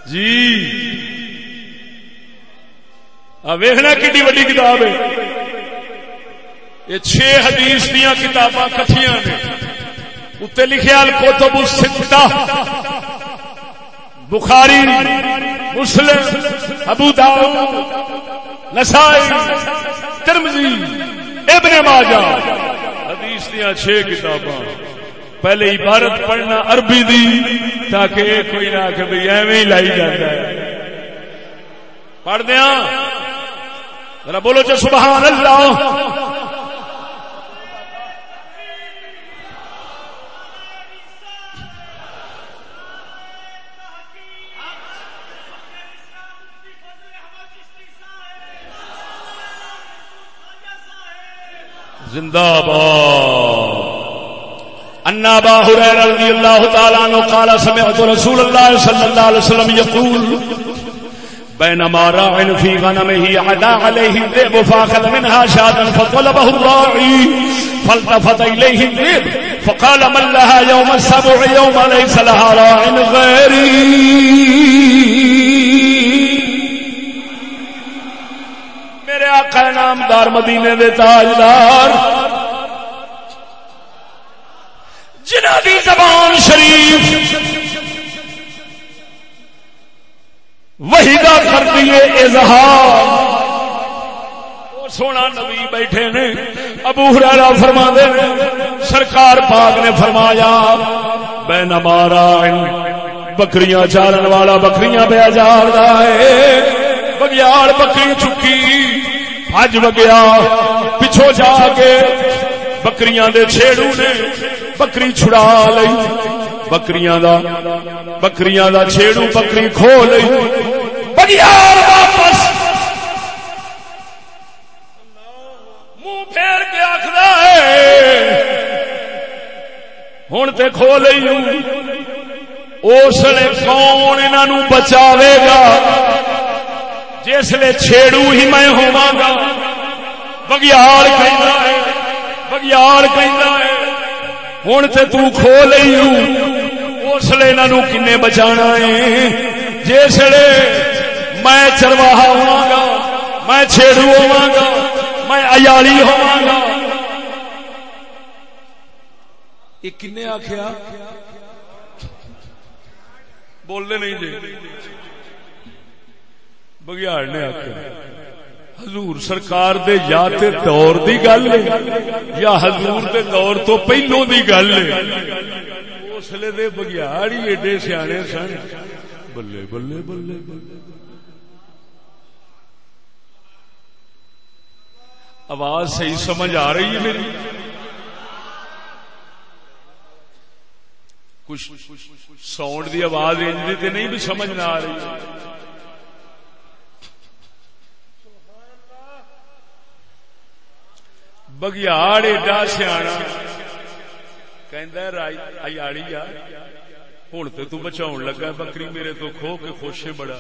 جی۔ ویخنا کی وڈی کتاب ہے۔ یہ چھ حدیث دیا کتاباں کٹیاں نے۔ اتنے لکھے کوتب سکتا بخاری، مسلم، ابو داؤ نسائی ترمزی ابن ماجہ۔ حدیث دیا چھ کتاباں۔ پہلے عبارت پڑھنا عربی دی، تاکہ کوئی نہ کہ بھائی ایویں ہی لائی جاتا ہے۔ پڑھ دیا ذرا بولو چا سبحان اللہ۔ زندہ باد۔ ان ابا هريره رضي الله تعالى عنه قال سمعت رسول الله صلى الله عليه وسلم يقول بينما راع في غنمه عدا عليه الذئب فاخذ منها شاة فطلبه الراعي فالتفت اليه الذئب، فقال من لها يوم السبع يوم ليس لها راع غيري آقا نامدار مدینے دے تاجدار. جنہ دی زبان شریف وہی کا کر دیے اظہار. سونا نبی بیٹھے نے، ابو ہرارا فرما دے سرکار پاک نے فرمایا، بے نمارا بکریاں چارن والا بکریاں بے جار ہے بگیاڑ بکری چکی۔ حج وگیا پچھو جا کے بکریاں دے چھیڑو نے، بکری چھڑا لئی، بکریاں دا بکریاں دا چھیڑو، بکری کھو لئی۔ بگیار واپس۔ منہ پھیر کے آخر ہوں تے کھو لئی اس لیے کون انہوں بچاوے گا؟ جس چھیڑو ہی میں ہوا گا بگیار کہ بگیار کہ ہوں تو تو لئی اس لیے انہوں کنے بچا ہے۔ جسے میں چرواہا ہوا گا میں چھیڑو ہوا گا میں ایالی ہوا گا یہ کن آخیا بولنے نہیں جی بگیاڑ نے آخیا حضور سرکار دے یا تے دور دی گل یا حضور دے دور تو پہلو دی گل اسلے دے بگیاڑ ہی ایڈے سیانے سن۔ بلے بلے بلے بلے۔ آواز صحیح سمجھ آ رہی ہے میری؟ کچھ ساؤنڈ دی آواز انجلی نہیں بھی سمجھ نہ آ رہی۔ بگیاڑ ایڈا سیا آئی ہوں تو بچاؤ لگا بکری میرے تو کھو کے خوش بڑا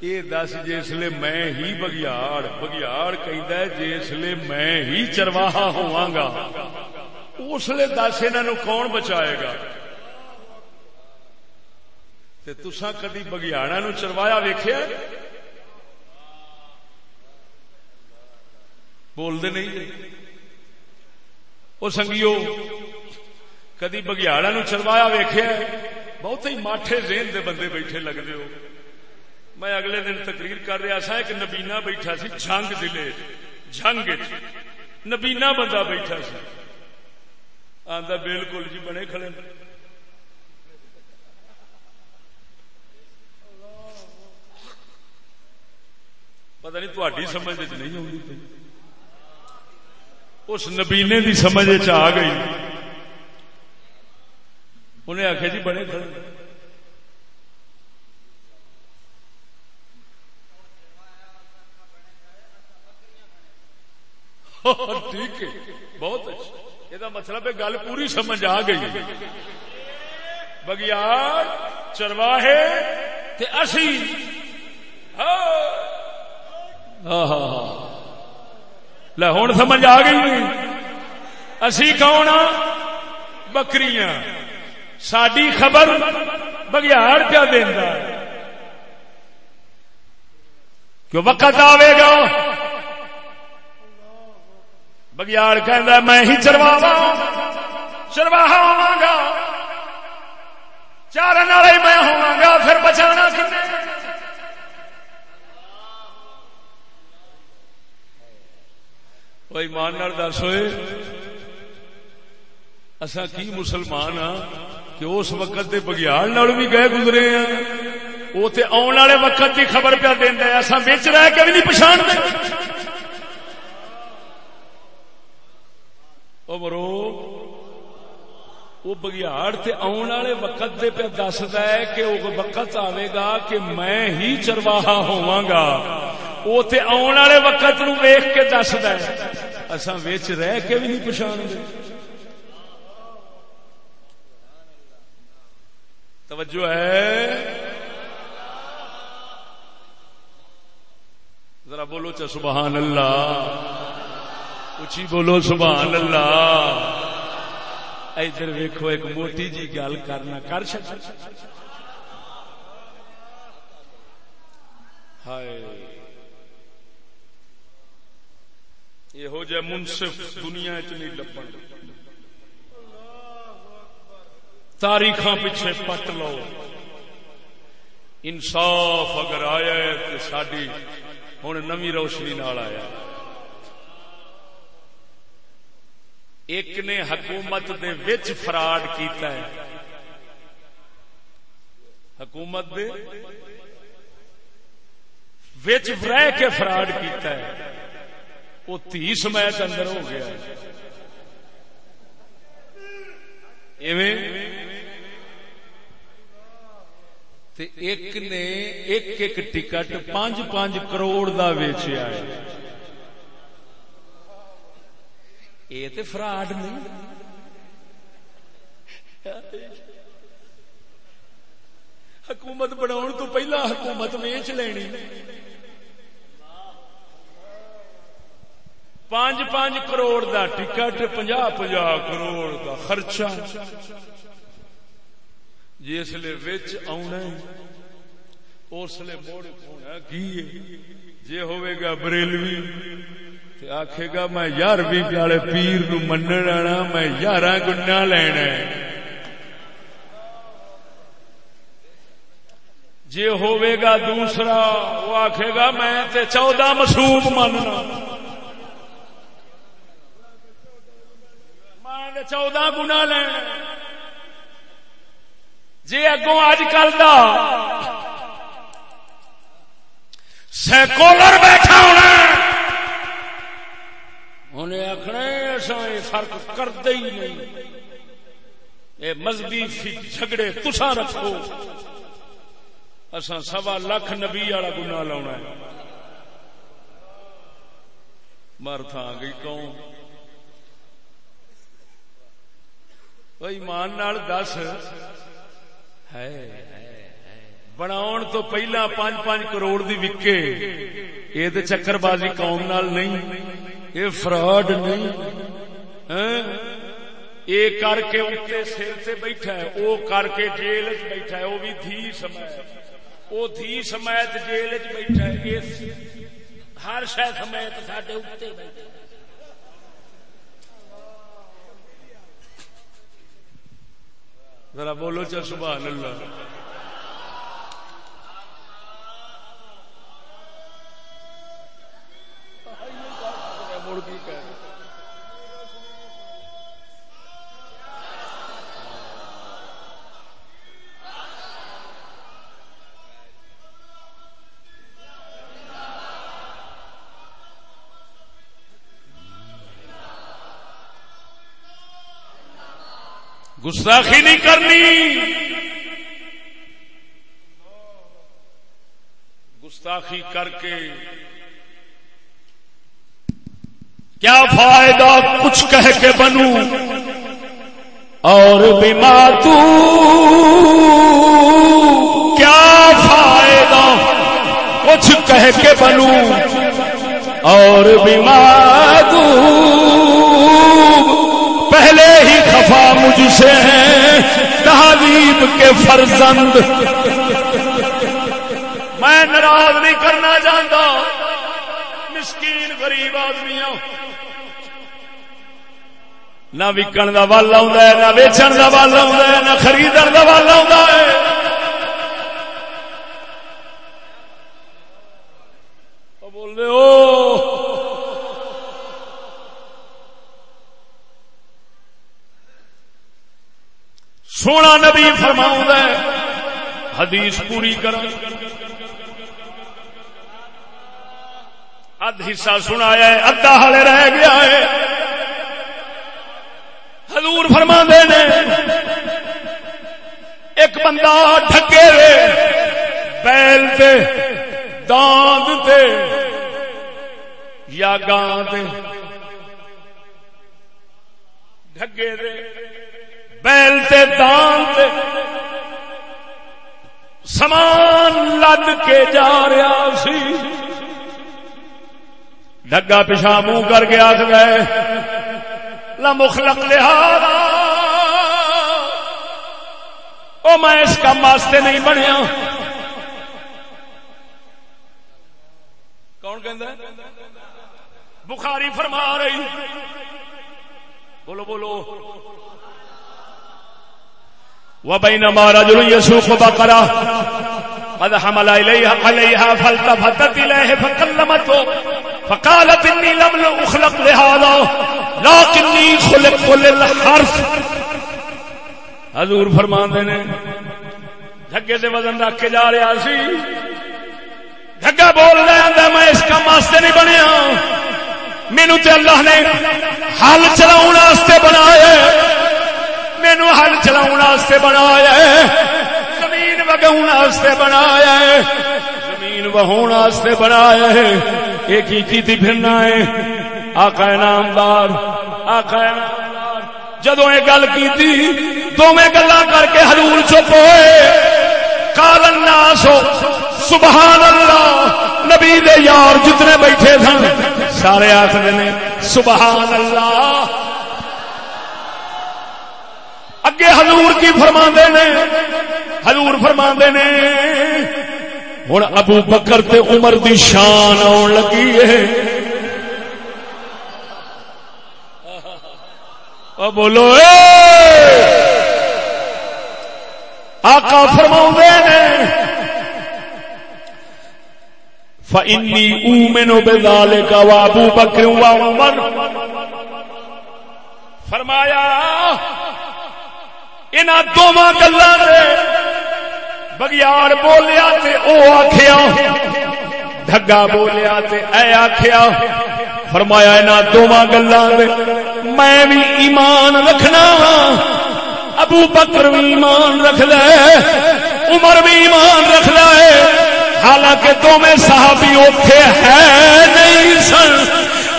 یہ دس جسے میں ہی بگیاڑ بگیاڑ جسے میں ہی چرواہا ہوا گا اس لیے دس ان کون بچائے گا تسا کدی بگیاڑا نو چروایا ویخیا بولتے نہیں وہ سنگیو کدی بگیاڑا نو چلوایا ویخیا بہت ہی ماٹھے زین دے بندے بیٹھے لگتے ہو میں اگلے دن تقریر کر رہا سا ایک نبینا بیٹھا سی جنگ دلے جنگ نبینا بندہ بیٹھا سی آتا بالکل جی بنے کھڑے پتہ نہیں تھی سمجھ نہیں ہوگی اس نبینے دی سمجھ آ گئی۔ انہیں آخیا جی بڑے کھڑے۔ ٹھیک ہے، بہت اچھا۔ یہ مطلب ہے گل پوری سمجھ آ گئی۔ بگیار چرواہے اسی۔ ہاں ہاں۔, ہاں،, ہاں۔ ہوں سمجھ آ گئی اسی کون بکریاں ساری خبر بگیار کیا دینا کیوں وقت آئے گا بگیار کہ میں ہی چرواوا چرواہا ہوا گا چار والے میں ہوا گا پھر بچانا کوئی مان دس ہوئے۔ اصا کی مسلمان ہاں کہ اس وقت بگیال بھی گئے گزرے ہیں وہ تے آن والے وقت کی خبر پہ دینا اصا بچ رہ کے بھی نہیں پچھاڑ مرو وہ بگیاڑ تے آن والے وقت دے پہ دستا ہے کہ وہ وقت آئے گا کہ میں ہی چرواہا ہوا گا۔ وہ تے آن والے وقت نو ویخ کے دستا ہے۔ اصا ویچ رہ کے بھی نہیں پچھاڑ دے توجہ ہے۔ ذرا بولو چا سبحان اللہ۔ اچھی بولو سبحان اللہ۔ ادھر ویکو ایک موٹی جی گل کرنا۔ کر سک ہائے۔ یہ جہ منصف، دنیا چ نہیں لبن۔ تاریخ پیچھے پٹ لو۔ انصاف اگر آیا ہے تو ساری ہوں نمی روشنی نال آیا۔ ایک نے حکومت دے وچ فراڈ کیتا ہے۔ حکومت دے وچ رہ کے فراڈ کیتا ہے۔ وہ تھی سمیت اندر ہو گیا ایک نے ایک ایک ٹکٹ پانچ پانچ کروڑ دا ویچیا ہے۔ یہ تو فراڈ نہیں۔ حکومت بنا تو پہلا حکومت ویچ لینی۔ پانچ پانچ کروڑ دا ٹکٹ پنجا پنجا کروڑ دا خرچہ۔ جس وچ آنا اس لیے موڑ ہونا کی جی ہوئے گا بریلوی آخے گا میں یار بھی پیالے پیر نو من آنا، میں یارہ گنا لینا جی ہوئے گا دوسرا، وہ آخے گا میں تے چودہ مسوم مننا۔ چودہ گنا لینا جی اگوں اج کل کا سیکولر بیٹھا ہونا انہیں آخنا یہ فرق کرتے ہی نہیں۔ یہ مذہبی جھگڑے تسا رکھو۔ اصا سوا لکھ نبی والا گنا لاؤنا مر تھا گئی کون ایمان نال دس ہے بنا تو پہلا پانچ پانچ کروڑ دی وکے یہ تو چکر بازی قوم نال نہیں یہ فراڈ نہیں ہاں؟ یہ کر کے اتنے سر سے بیٹھا ہے وہ کر کے جیل چ بیٹھا ہے وہ بھی دھی سمیت وہ دھی سمیت جیل چ بیٹھا ہے ہر شہ سمیت سڈے اتنے بیٹھا ہے ذرا بولو چا سبحان اللہ۔ مڑ کی گستاخی نہیں کرنی۔ گستاخی کر کے۔ کیا فائدہ کچھ کہہ کے بنوں؟ اور بیمار تو۔ کیا فائدہ کچھ کہہ کے بنوں؟ اور بیمار پہلے مجھ سے ہیں تحریب کے فرزند۔ میں ناراض نہیں کرنا چاہتا۔ مسکین غریب آدمی نہ وکن کا ول آ نہ ویچن کا ول آ نہ خریدن کا ول آ بول رہے ہو سونا نبی فرماؤں حدیث پوری کر اد حصہ سنایا ہے ادھا ہالے رہ گیا ہے۔ حضور فرما نے، ایک بندہ ڈھکے بیل تے، داند تے، یا گاند ڈھگے دے۔ بیل تے دان تے سمان لد کے جا رہا سی۔ ڈگا پیشہ منہ کر کے آخ گئے لمخلق لہذا۔ او میں اس کام واسطے نہیں بنیا۔ کون کہ بخاری فرما رہی۔ بولو بولو۔ وبينما رجل يسوق بقرة قد حمل إليها عليها فالتفتت إليه فكلمته، فقالت إني لم أخلق لهذا، لكني خلقت للحرف. حضور فرمان نے دھگے سے وزن رکھ کے جا رہا سی۔ دھگا بول رہا میں اس کا واسطے نہیں بنیا۔ مینو تے اللہ نے حل چلاؤ بنایا مینو ہل چلا بنایا زمین وگا بنایا زمین بہا بنایا یہ کی پھرنا ہے۔ آقا نامدار آقا نامدار جدو یہ گل کی دونوں گلا کر کے حضور چپ ہوئے۔ کال الناس سبحان اللہ نبی دے یار جتنے بیٹھے سن، سارے آخر نے سبحان اللہ اگے حضور کی فرما نے، حضور فرما نے ہوں ابو بکر تے عمر دی شان آن لگی ہے۔ بولو آقا فرما نے، فإني أؤمن بذلك وأبو بكر وعمر۔ فرمایا ان دونوں گلا بگیار بولیا تے او آخیا دھگا بولیا تے اے آخیا فرمایا ان دونوں گلا میں بھی ایمان رکھنا ہاں، ابو بکر بھی ایمان رکھ لے، عمر بھی ایمان رکھ لے۔ حالانکہ دونوں صحابی اوکھے ہے نہیں سن،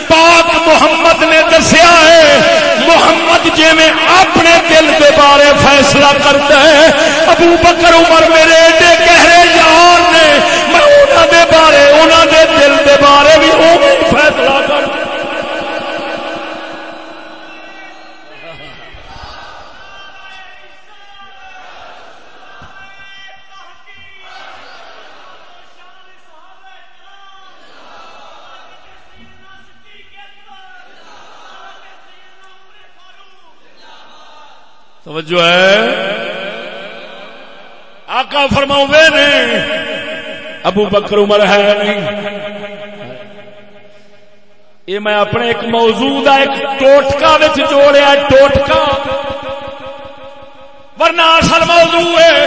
پاک محمد نے دسیا ہے محمد جی میں اپنے دل کے بارے فیصلہ کرتا ہے ابو بکر عمر میرے ایڈے گہرے یار نے، میں انہوں دے بارے انہوں دے دل کے بارے بھی وہ فیصلہ کر توجہ ہے؟ آقا فرما نے، ابو بکر عمر ہے نہیں؟ یہ میں اپنے ایک موضوع ایک ٹوٹکا جوڑیا، ٹوٹکا۔ ورنہ اصل موضوع ہے،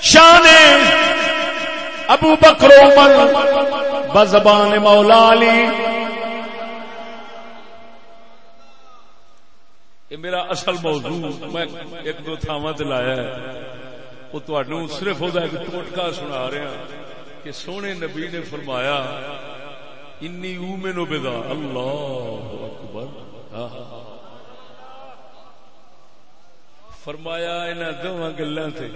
شان ابو بکر عمر، بزبان مولا علی۔ یہ میرا اصل موضوع میں ایک دو تھاواں لایا ہے۔ وہ تہن صرف وہ ایک ٹوٹکا سنا رہا ہاں کہ سونے نبی نے فرمایا انی او بدا اللہ اکبر۔ فرمایا انہوں دونوں گلوں سے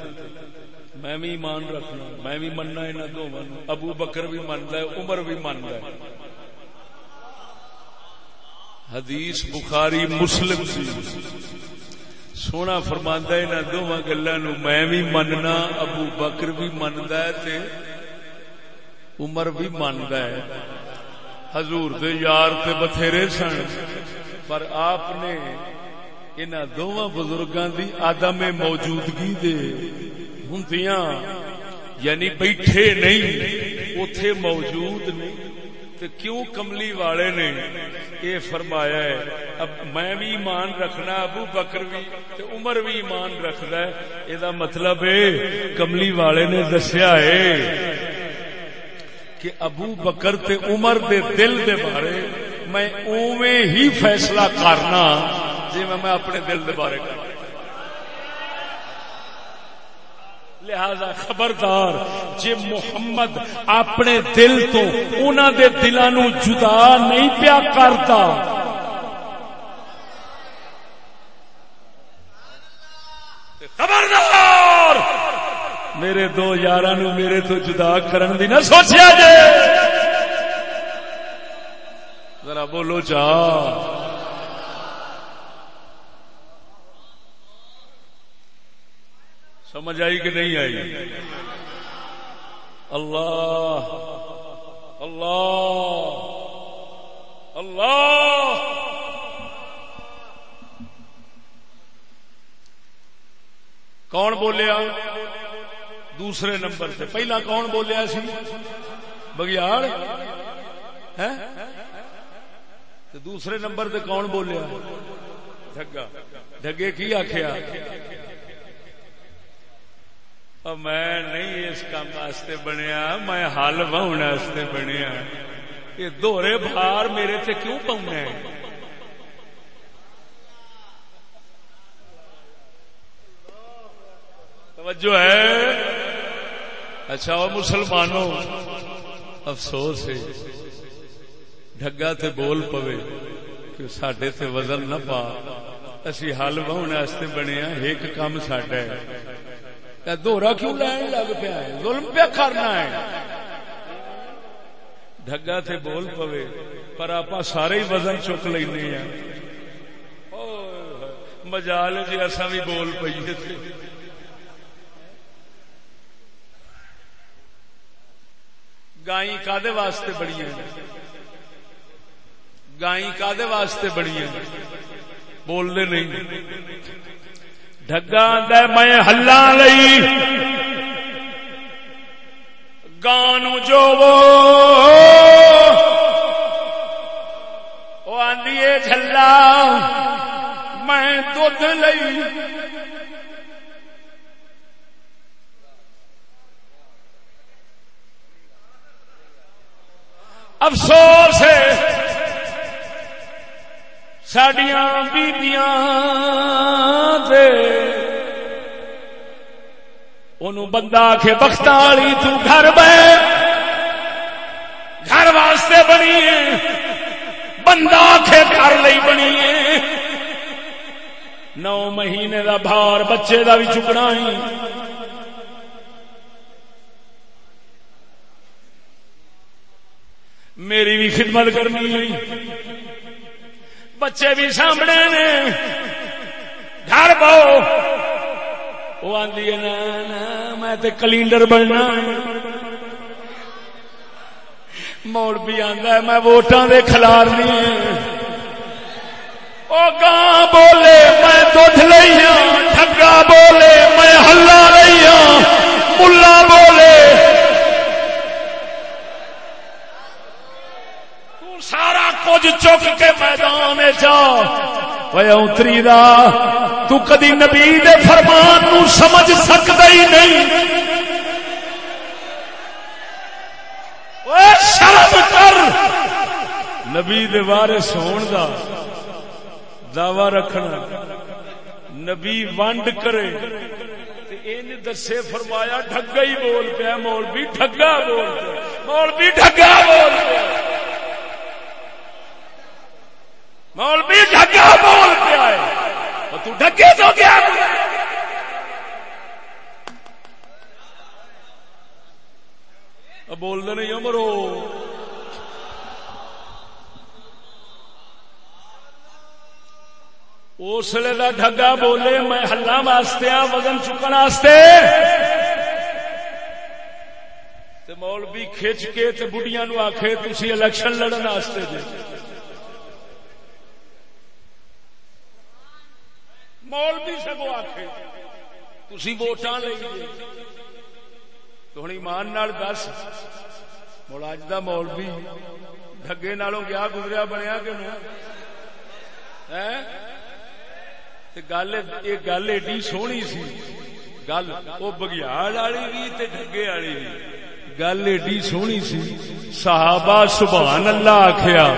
میں بھی ایمان رکھنا، میں بھی مننا انہوں دونوں ابو بکر بھی منتا ہے، عمر بھی منتا ہے۔ حدیث بخاری مسلم سی سونا فرماندہ انہوں دونوں گلوں میں بھی مننا، ابو بکر بھی منتا ہے تے عمر بھی منتا ہے۔ حضور دے یار تے بتھیرے سن، پر آپ نے ان دونوں بزرگاں دی آدم موجودگی دے ہندیاں یعنی بیٹھے نہیں اتے موجود نہیں۔ تے کیوں کملی والے نے یہ فرمایا ہے؟ اب میں بھی ایمان رکھنا، ابو بکر بھی تے عمر بھی ایمان رکھنا ہے۔ یہ مطلب ہے، کملی والے نے دسیا ہے کہ ابو بکر تے عمر دے دل دے بارے میں اوے ہی فیصلہ کرنا جی میں اپنے دل دے بارے کرنا۔ لہذا خبردار جی محمد اپنے دل تو انہوں دے دلوں جدا نہیں پیا کرتا۔ خبردار! میرے دو یار میرے تو جدا کرن دی نہ سوچیا جے۔ ذرا بولو چا سمجھ آئی کہ نہیں آئی؟ اللہ اللہ اللہ۔ کون بولیا؟ دوسرے نمبر سے۔ پہلا کون بولیا سی؟ بگیاڑ؟ دوسرے نمبر سے کون بولیا؟ ڈگا ڈگے کی آخیا میں نہیں اس کام واسطے بنیا، میں ہل واسطے بنیا۔ یہ دوہرے بھار میرے تے کیوں پاؤنا توجہ ہے؟ اچھا وہ مسلمانوں، افسوس ہے۔ ڈگا تے بول پوے کہ سڈے تے وزن نہ پا۔ اسی حل بہنے بنیا، ایک کام سڈا ہے۔ دورا کیوں لین لگ پیا ہے؟ ظلم پیا کرنا ہے۔ ڈگا تے بول پوے، پر آپ سارے ہی وزن چک لینا مجال جی اصا بھی بول پیے گائیں کادے واسطے بڑی ہیں؟ گائیں کادے واسطے بڑی ہیں؟ بولنے نہیں۔ ڈگا دے میں ہلا لئی۔ گانو جو وہ آدھی جلا میں دھد لئی۔ افسوس ہے۔ سڈیا بیبیاں بندہ آخ بخت والی تر بہ گھر واسطے بنی بندہ آخ گھر لی بنی نو مہینے دا بھار بچے دا بھی چکنا ہی میری بھی خدمت کرنی ہوئی بچے بھی سامنے نے۔ گھر بہو۔ وہ آدھی میں تے کلینڈر بننا موڑ بھی آدھا میں ووٹاں دے کھلارنی وہ گاں بولے، میں دھد لئی ہوں ٹھگا بولے، میں ہلا لئی ہوں ملا بولے سارا کچھ چک کے میدان جا۔ اتری دا تو کدی نبی دے فرمان نو سمجھ سکتا ہی نہیں۔ شرم کر۔ نبی دے وارث ہون دا دعوی رکھنا۔ نبی ونڈ کرے۔ دسے فرمایا ڈگا ہی بول پیا مول بھی ڈگا بول پیا۔ مول بھی ڈگا بول پیا۔ مول بھی بول پیا تو ڈگے تو کیا؟ بول دے نہیں امرو اسلے کا ڈگا بولے میں ہلا واسطے آ وزن چکن واسطے۔ مول کھچ کے بڑھیا نو آخے تھی الیکشن لڑن واسطے جی مول بھی سگو آخے تھی ووٹاں لے تو ہوں ایمان دس مل اج کا مول بھی ڈگے نالوں گیا گزریا، بنیا کہ گل یہ گل ایڈی سونی سی، گل وہ بگیاڑ والی بھی ڈگے والی بھی گل ایڈی سونی سی۔ صحابہ سبحان اللہ آخیا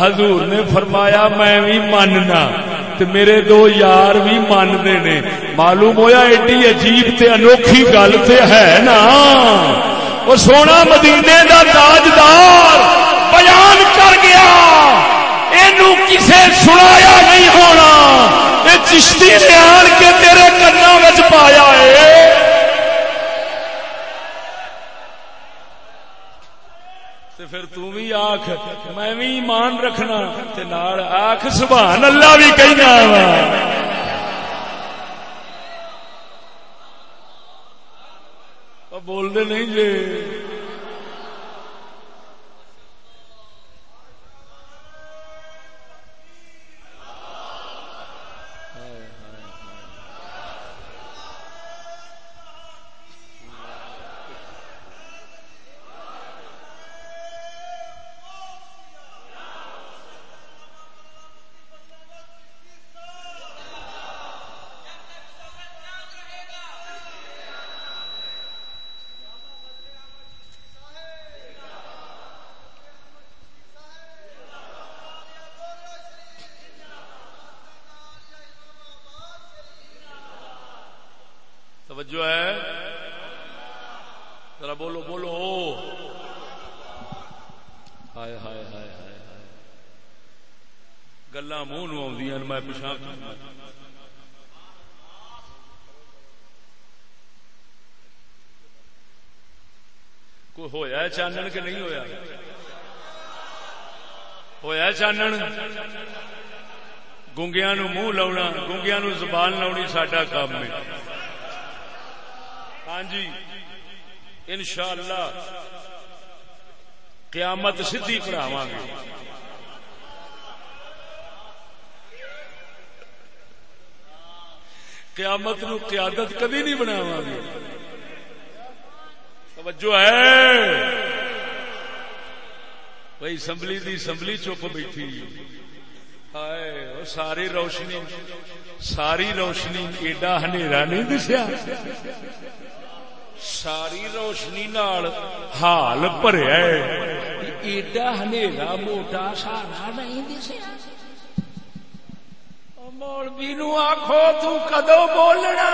حضور نے فرمایا، میں بھی ماننا۔ تے میرے دو یار بھی مانتے نے۔ معلوم ہویا ایڈی عجیب تے انوکھی گل تے ہے نا۔ وہ سونا مدینے دا تاجدار بیان کر گیا۔ اینو کسے سنایا نہیں ہونا۔ اے چشتی نے آن کے تیرے کنا وچ پایا ہے پھر تو بھی آخ میں بھی ایمان رکھنا تے نال آخ سبحان اللہ بھی کہنا وا۔ بول دے نہیں جی توجہ ہے؟ ذرا بولو بولو۔ ہائے ہائے ہائے ہائے ہائے۔ گلا منہ نو آدی میں پچھا کوئی ہویا چانن کہ نہیں ہویا؟ ہویا ہے چانن؟ گونگیاں نو منہ لاؤنا، گونگیاں نو زبان لاؤنی ساڈا کام ہے۔ ہاں جی ان شاء اللہ قیامت سدھی پڑھاوا گے قیامت نو قیادت کبھی نہیں بناواں گے توجہ ہے۔ بھائی اسمبلی دی اسمبلی چپ بیٹھی۔ ساری روشنی ساری روشنی ایڈا ہنیرا نہیں دسیا۔ ساری روشنی نال حال بھریا ایڈا ہنیرا موٹا سارا نہیں دسیا۔ مولوی نو آخو تدو بولنا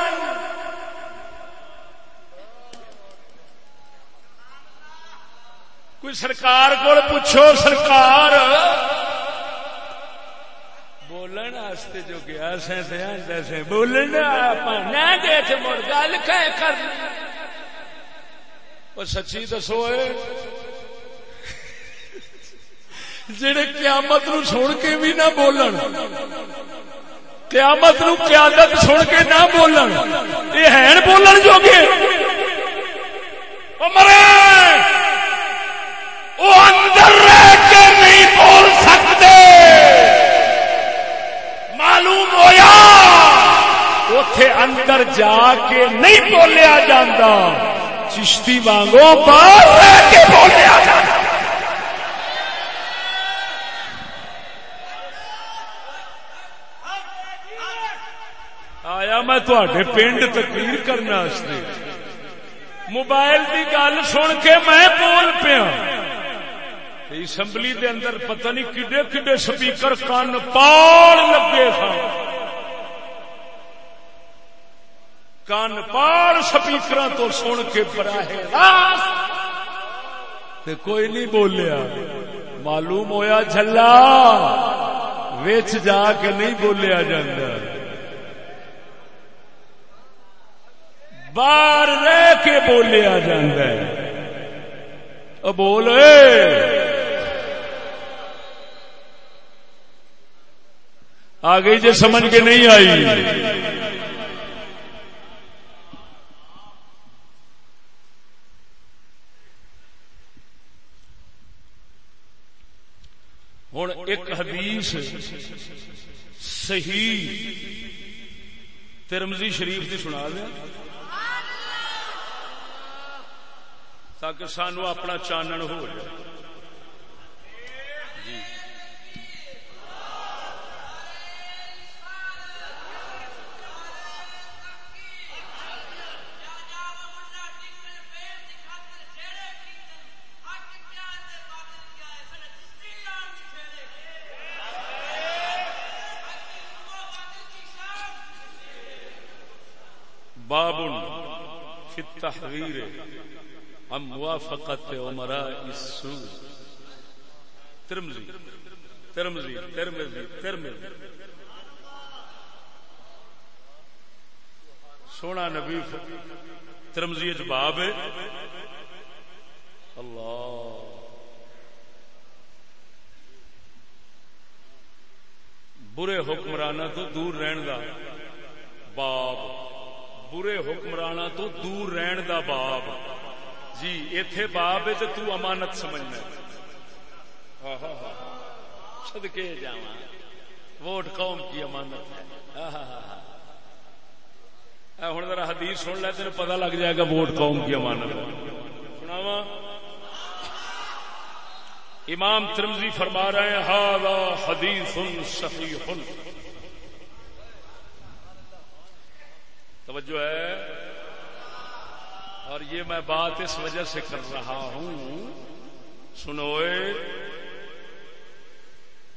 کوئی سرکار کو پوچھو سرکار۔ بولن جو گیا سے بولنا گئے مڑ گل کر سچی دسو جڑے قیامت نو سن کے بھی نہ بولن۔ قیامت نو قیادت سن کے نہ بولن۔ یہ ہے بولن جو گے مرے۔ وہ اندر رہ کے نہیں بول سکتے۔ معلوم ہوا اتے اندر جا کے نہیں بولیا جاتا چشتی وانگو باہر رہ کے بولیا آیا میں تھوڑے پنڈ تقریر کرنے موبائل کی گل سن کے میں بول پیا اسمبلی دے اندر پتہ نہیں کڈے کڈے سپیکر کان پال لگے سن۔ کان پال سپیکر تو سن کے براہ تے کوئی نہیں بولیا۔ معلوم ہویا جھلا وچ جا کے نہیں بولیا جاندہ باہر رہ کے بولیا جاندہ ہے۔ بولے آگے جی سمجھ کے نہیں آئی۔ ہوں ایک حدیث صحیح ترمزی شریف کی سنا دیا۔ تاکہ سانو اپنا چانن ہو جائے۔ باب فی التحریر. ام موافقت عمراء السوء. ترمزی ترمزی ترمزی ترمزی سونا نبی ترمزی باب ہے. اللہ۔ برے حکمرانہ تو دور رہن کا باب۔ برے حکمران تو دور رہن دا باب جی اتے باب ہے تو امانت سمجھنا سدکے جا ووٹ قوم کی امانت ہے ہوں ذرا حدیث سن لے تین پتا لگ جائے گا ووٹ قوم کی امانت سناوا امام ترمزی فرما رہے ہیں ہاں حدیث صحیح توجہ ہے؟ اور یہ میں بات اس وجہ سے کر رہا ہوں سنوئے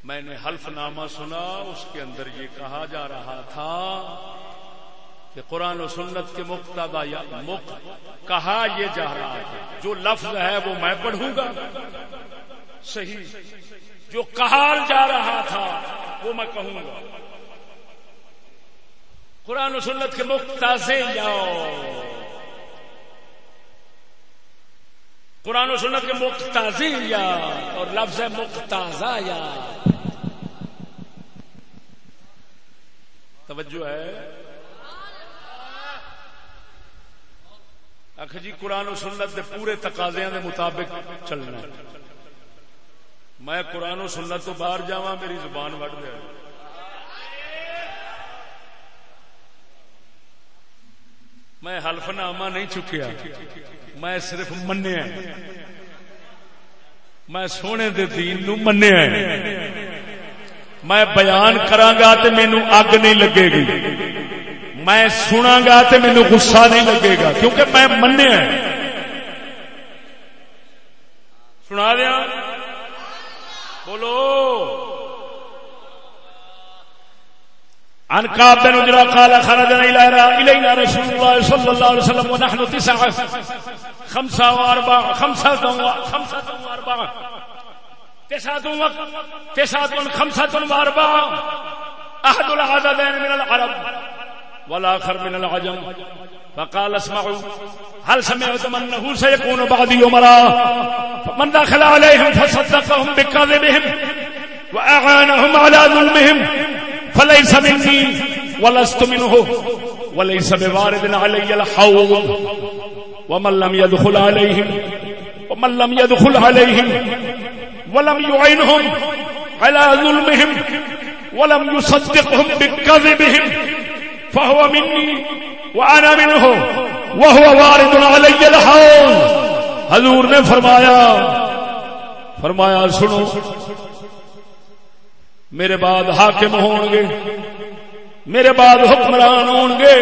میں نے حلف نامہ سنا، اس کے اندر یہ کہا جا رہا تھا کہ قرآن و سنت کے مقتدا یا مق کہا یہ جا رہا ہے۔ جو لفظ ہے وہ میں پڑھوں گا۔ صحیح۔ جو کہا جا رہا تھا وہ میں کہوں گا۔ قرآن و سنت کے مختص قرآن و سنت کے مختص یا اور لفظ ہے مختازا یا توجہ ہے۔ آخ جی قرآن و سنت کے پورے تقاضے کے مطابق چلنا میں قرآن و سنت تو باہر جا میری زبان وڈ دیا میں حلف نامہ نہیں چکیا۔ میں صرف منیا۔ میں سونے دے دین نو منیا۔ میں بیان کرانگا تے مینو اگ نہیں لگے گی۔ میں سنا گا تے مینو غصہ نہیں لگے گا۔ کیونکہ میں منیا۔ سنا دیا؟ بولو۔ عن كعب بن عجرة قال خرجنا إلى إلينا رسول الله صلى الله عليه وسلم ونحن تسعة. خمسة وأربعة. خمسة خمسة وأربعة تسعة تسعة خمسة وأربعة أحد العددين من العرب والآخر من العجم. فقال اسمعوا. هل سمعتم أنه سيكون بعدي أمراء فمن دخل عليهم فصدقهم بكذبهم وأعانهم على ظلمهم. فليس مني ولست منه، وليس بوارد علي الحوض، ومن لم يدخل عليهم، ومن لم يدخل عليهم، ولم يعينهم على ظلمهم، ولم يصدقهم بكذبهم، فهو مني وأنا منه، وهو وارد علي الحوض۔ حضور نے فرمایا فرمایا، سنو میرے بعد حاکم ہون گے میرے بعد حکمران ہون گے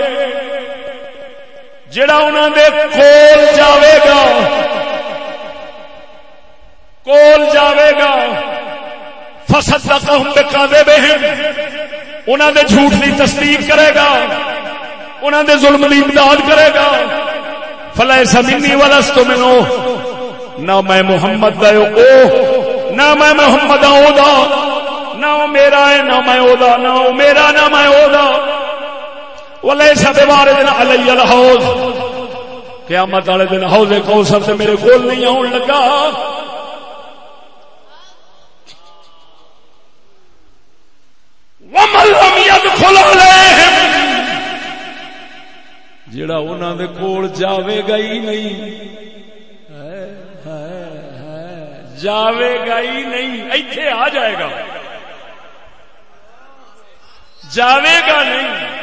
جڑا انہوں دے کول جاوے گا، کول جاوے گا، فسد کا کہوں بکا دے بے انہوں دے جھوٹ کی تصدیق کرے گا انہوں دے ظلم کی امداد کرے گا۔ فلے سمینی ولس تو مینو نہ میں محمد دا او، نہ میں محمد او دا۔ نہ وہ میرا ہے، نہ میں او دا نہ وہ میرا، نہ میں او دا ولے سب بارے دن علی الحوض۔ قیامت والے دن حوض کوثر سے میرے کول نہیں آن لگا۔ جڑا انہوں دے کول جاوے گا ہی نہیں۔ جاوے گا ہی نہیں۔ ایتھے آ جائے گا۔ جاوے گا نہیں۔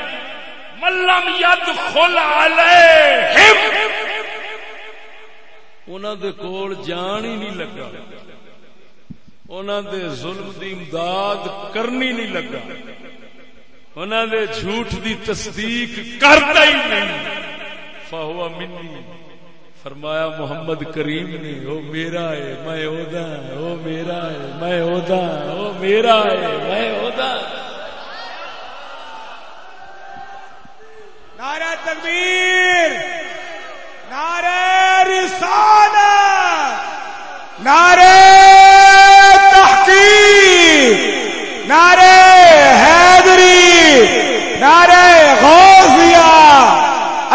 ملم ید خل انہوں دے کول جان ہی نہیں لگا۔ انہوں دے ظلم دی امداد کرنی نہیں لگا۔ انہوں دے جھوٹ دی تصدیق کرتا ہی نہیں۔ فہو منی۔ فرمایا، محمد کریم نے، او میرا ہے، میں اودا او میرا ہے، میں اودا او میرا ہے، میں اودا نعرہ تکبیر، نعرہ رسالت، نعرہ تحقیق، نعرہ حیدری، نعرہ غوثیہ،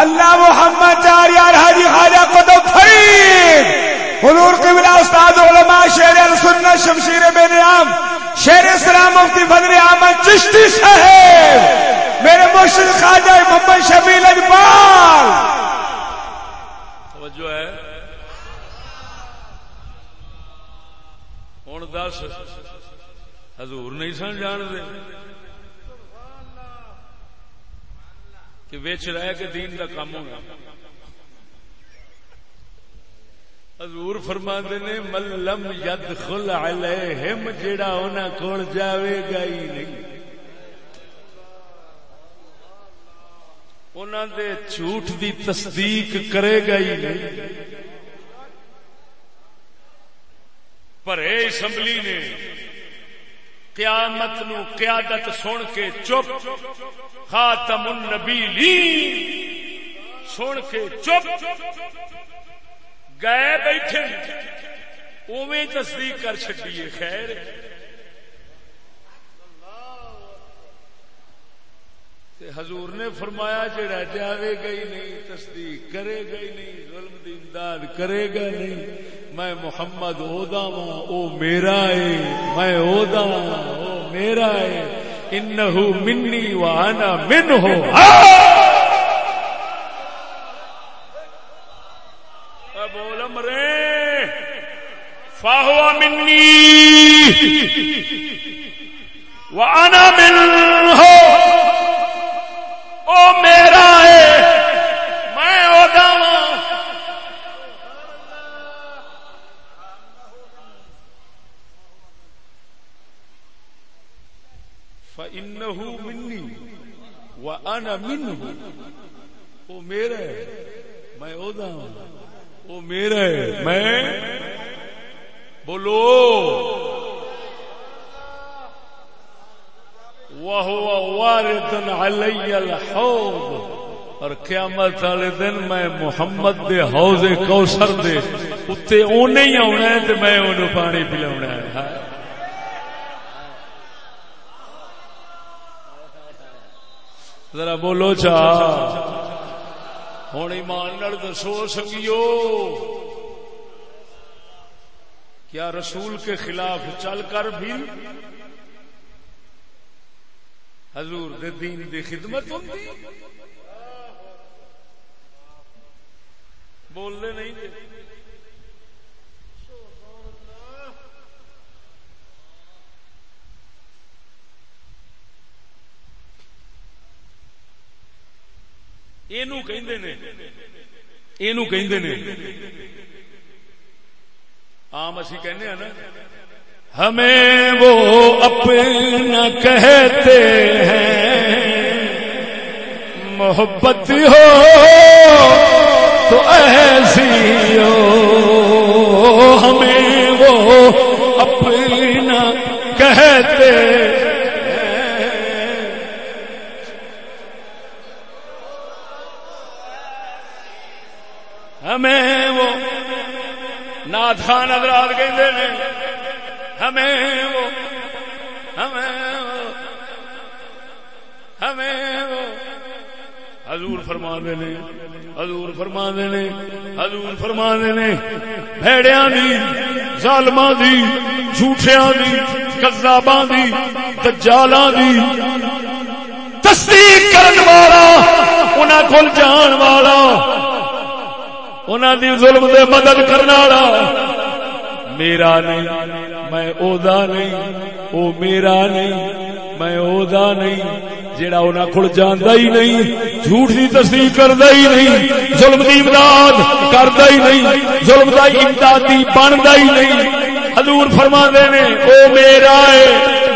اللہ محمد چاریار حاجی خواجہ قطب فرید، حضور قبلہ استاد علماء شیر السنہ شمشیر بے نیام شیر اسلام مفتی فضل احمد چشتی صاحب میرے مرشد خواجہ محمد شبیل اجبال توجہ ہے۔ ہوں دس۔ حضور نہیں سن جان دے کہ ویچ رہ کے دین کا کام ہوگا حضور فرما نے ملم ید خل علیہم جیڑا انہاں کول جاوے گا ہی نہیں۔ انہاں دے جھوٹ دی تصدیق کرے گا ہی نہیں۔ پر اے اسمبلی نے قیامت نو قیادت سن کے چپ، خاتم النبی سن کے چپ۔ گئے بیٹھے اوے تصدیق کر چکیے خیر۔ حضور نے فرمایا جڑا جاوے گا ہی نہیں، تصدیق کرے گا ہی نہیں، ظلم دی امداد کرے گا نہیں۔ میں محمد اودا وا او میرا ہے میں اودا وا او میرا ہے انہو منی وانا منہو۔ بول مرے فاہو منی وانا منہو۔ او میرا ہے۔ میں اودا وا فإنه مني وأنا منه۔ وہ میرا ہے۔ میں اودا ہوں وہ میرا ہے۔ میں بولو۔ وهو وارد علی الحوض، اور قیامت والے دن میں محمد دے حوض کوثر دے اتنے اونے ہی آنا ہے تے میں انہوں پانی پلاونا ہے۔ ذرا بولو چا۔ ہوں ایمان دسو سنگیو۔ کیا رسول کے خلاف چل کر بھی حضور دے دین دی خدمت ہوتی بولنے نہیں دے۔ آم اسی کہنے نا۔ ہمیں وہ اپنا کہتے ہیں۔ محبت ہو تو ایسی ہو۔ ہمیں وہ اپنا کہتے ہمیں وہ ناتھان حضرات کہتے ہیں۔ ہمیں وہ ہمیں وہ ہمیں وہ۔ حضور فرما دینے حضور فرما دینے حضور فرما دینے بھیڑیاں دی، ظالماں دی، جھوٹیاں دی، کذاباں دی، دجالاں دی۔ تصدیق کرن والا، انہاں کول جان والا، انہاں دی ظلم دے مدد کرنا والا۔ میرا نہیں، میں اودا نہیں، او میرا نہیں، میں اودا نہیں۔ جیڑا انہاں کول جاندا ہی نہیں، جھوٹ دی تصدیق کردا ہی نہیں، ظلم دی امداد کردا ہی نہیں، ظلم دا امدادی بندا ہی نہیں۔ حضور فرما دے نے، او میرا ہے،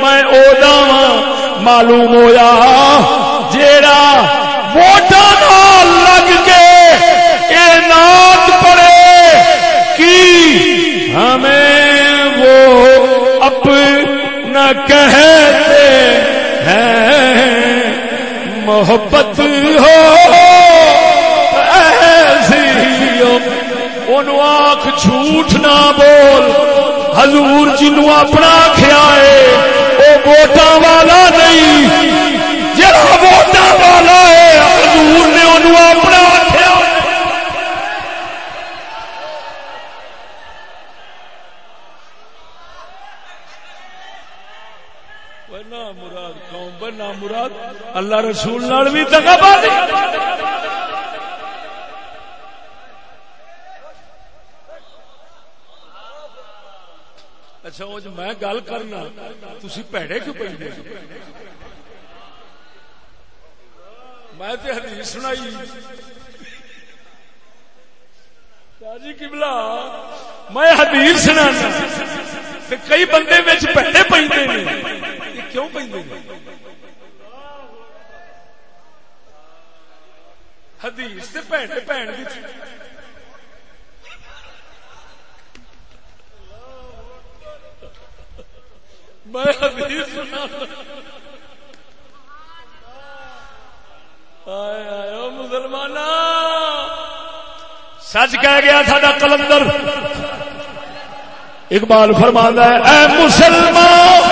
میں اودا ہاں معلوم ہویا۔ جیڑا ووٹاں نال لگ کے اے نات پڑے کی ہمیں وہ اپنا کہتے ہیں۔ محبت ہو، ایسی ان آخ جھوٹ نہ بول۔ حضور جنو اپنا آخیا ہے وہ ووٹاں والا نہیں، جڑا ووٹاں والا ہے حضور نے انہوں اپنا آخیا مراد قوم بنا مراد اللہ رسول نال بھی دگا بازی اچھا وہ جو میں گل کرنا تھی پیڑے کیوں پہ میں تے حدیث سنائی۔ جی کبلا میں حدیث سنانا۔ تے کئی بندے بچ پیڑے پہ کیوں پہ حدیث سے میں حدیث سنا مسلمان سچ کہہ گیا تھا کلندر اقبال فرمانا ہے، اے مسلمان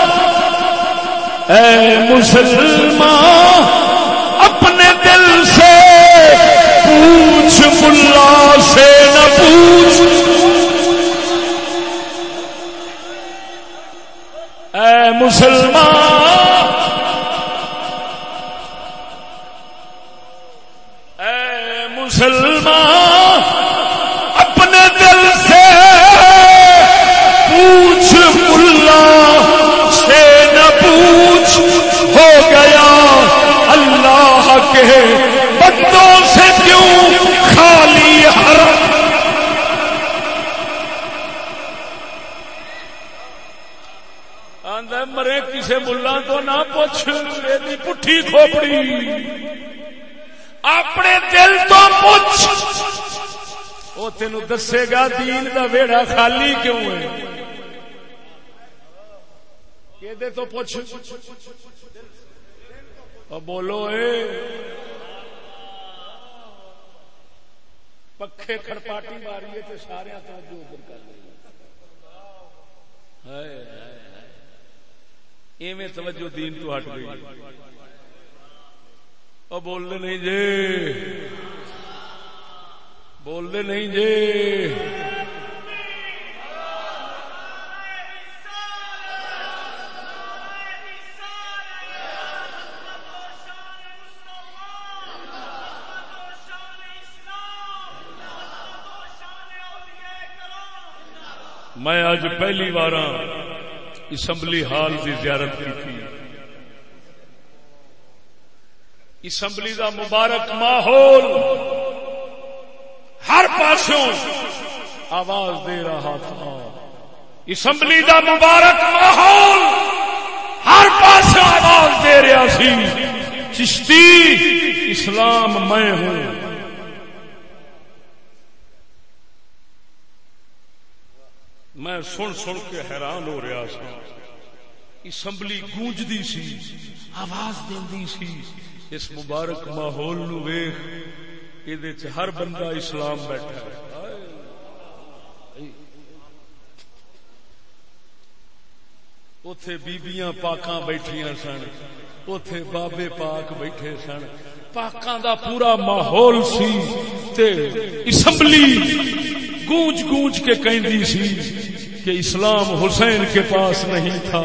اے مسلمان۔ پوچھ ملا سے نہ پوچھ۔ اے مسلمان کسے ملا تو نہ پوچھ، میری پٹھی کھوپڑی۔ اپنے دل تو پوچھ۔ وہ تین دسے گا دین دا ویڑا خالی کیوں ہے؟ کہ تو پوچھ۔ بولو اے۔ پکھے کھڑپاٹی ماری ہے سارے توجہ ادھر کر ایویں توجہ دین تو ہٹ گئی۔ اور بولنے نہیں جے بولنے نہیں جے میں اج پہلی بار اسمبلی ہال کی زیارت کی تھی۔ اسمبلی دا مبارک ماحول ہر پاسوں آواز دے رہا تھا۔ اسمبلی دا مبارک ماحول ہر پاس آواز دے رہا سی۔ چشتی اسلام میں ہوں۔ میں سن سن کے حیران ہو رہا سا۔ اسمبلی گونجدی سی، آواز دیندی سی۔ اس مبارک ماحول نو ویخ یہ ہر بندہ اسلام بیٹھا ہے۔ اتے بیبیاں پاکاں بیٹھیاں سن اتے بابے پاک بیٹھے سن۔ پاکاں دا پورا ماحول سی تے اسمبلی گونج گونج کے کہندی سی کہ اسلام حسین کے پاس نہیں تھا،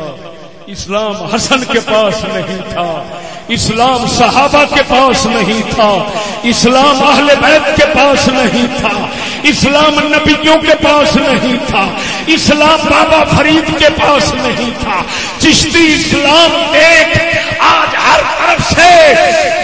اسلام حسن کے پاس نہیں تھا، اسلام صحابہ کے پاس نہیں تھا، اسلام اہل بیت کے پاس نہیں تھا، اسلام نبیوں کے پاس نہیں تھا، اسلام بابا فرید کے پاس نہیں تھا۔ چشتی اسلام ایک، آج ہر طرف سے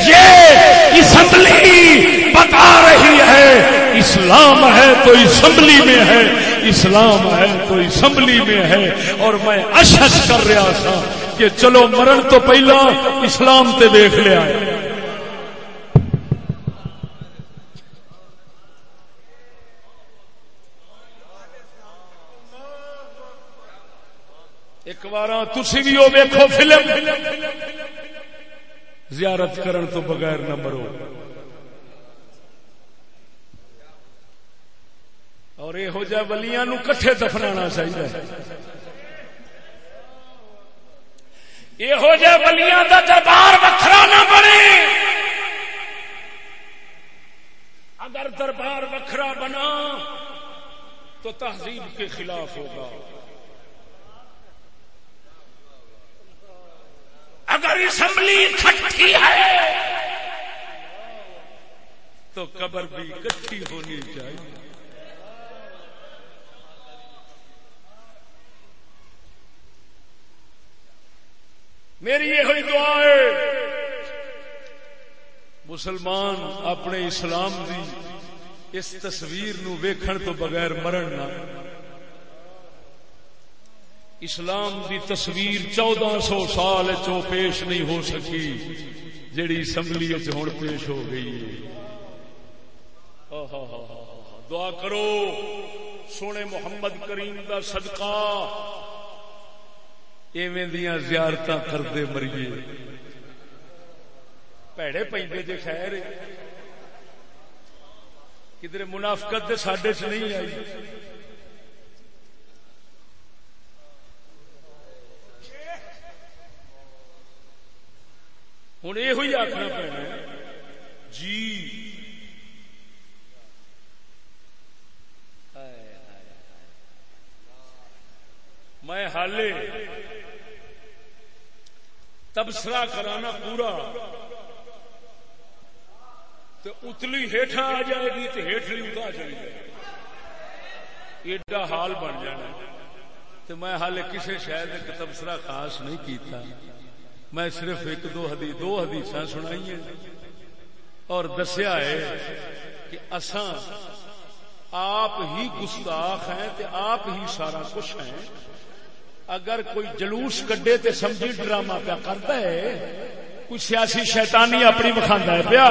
یہ اسمبلی بتا رہی ہے۔ اسلام ہے تو اسمبلی میں ہے، اسلام ہے تو اسمبلی میں ہے۔ اور میں اشش کر رہا تھا کہ چلو مرن تو پہلا اسلام تے دیکھ لیا ایک بار تھی بھی وہ ویکو فلم۔ زیارت کرن تو بغیر نہ مرو۔ اور یہو جہ ولیاں نو کٹھے دفنا چاہیے یہو جہ ولیاں دا دربار وکھرا نہ بنے۔ اگر دربار وکھرا بنا تو تہذیب کے خلاف ہوگا۔ اگر اسمبلی کھٹی ہے تو قبر بھی کٹھی ہونی چاہیے۔ میری یہ دعا ہے۔ مسلمان اپنے اسلام دی اس تصویر نو ویکھن تو بغیر مرن نہ۔ اسلام دی تصویر چودہ سو سال چو پیش نہیں ہو سکی، جیڑی اسمبلی ہوں پیش ہو گئی۔ دعا کرو۔ سونے محمد کریم دا صدقہ۔ ایویں دیا زیارت کرتے مریے۔ پیڑے پہ جی خیر کدھر منافقت سڈے چ نہیں آئی۔ ہوں یہ آخنا پینا جی۔ میں حالے تبصرہ کرانا پورا۔ تو اتلی ہیٹھا آ جائے گی تو ہیٹلی اتنا چلی جائے ایڈا حال بن جانا تو میں حال کسی شاید ایک تبصرہ خاص نہیں کیتا۔ میں صرف ایک دو حدیث دو حدیث سنائی ہیں۔ اور دسیا ہے کہ اساں آپ ہی گستاخ ہیں تے آپ ہی سارا کچھ ہیں۔ اگر کوئی جلوس کڈے تے سمجھی ڈرامہ پیا کرتا ہے، کوئی سیاسی شیطانی اپنی بخانا ہے پیا۔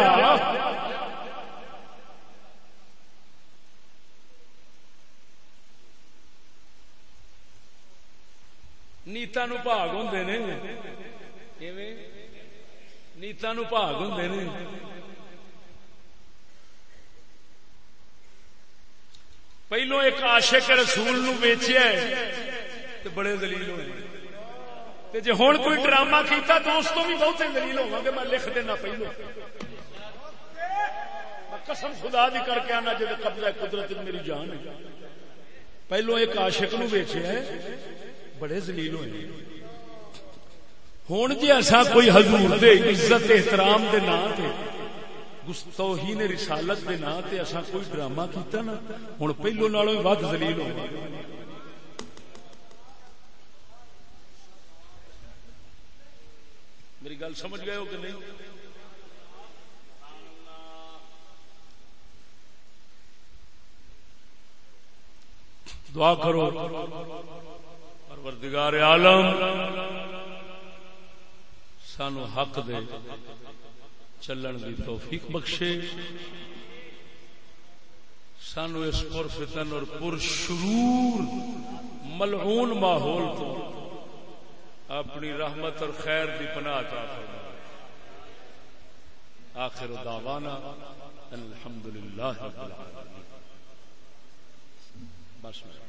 نیتا نو بھاگ ہوں نے۔ نیتا نو بھاگ ہوں نے۔ پہلو ایک عاشق رسول نو ویچیا بڑے دلیل ہوئے جی ہوں کوئی ڈرامہ کیتا تو اس کو بھی بہت دلیل ہوا گے، میں لکھ دینا پہلو۔ قسم خدا دی کر کے آنا جب قبضہ قدرت میری جان ہے۔ پہلو ایک عاشق نو ویچیا ہے، بڑے دلیل ہوئے ہوں جی ایسا کوئی حضور دے عزت، احترام دے نا تے گستوہین رسالت دے نا تے ایسا کوئی ڈرامہ کیتا نا ہوں پہلو نالوں ود دلیل ہو میری گل سمجھ گئے ہو کہ نہیں؟ دعا کرو، پروردگار عالم، سانو حق دے چلن دی توفیق بخشے۔ سانو اس پر فتن اور پر شرور ملعون ماحول تو اپنی رحمت اور خیر دی پناہ عطا فرما آخر دعوانا الحمدللہ رب العالمین۔ بس میں۔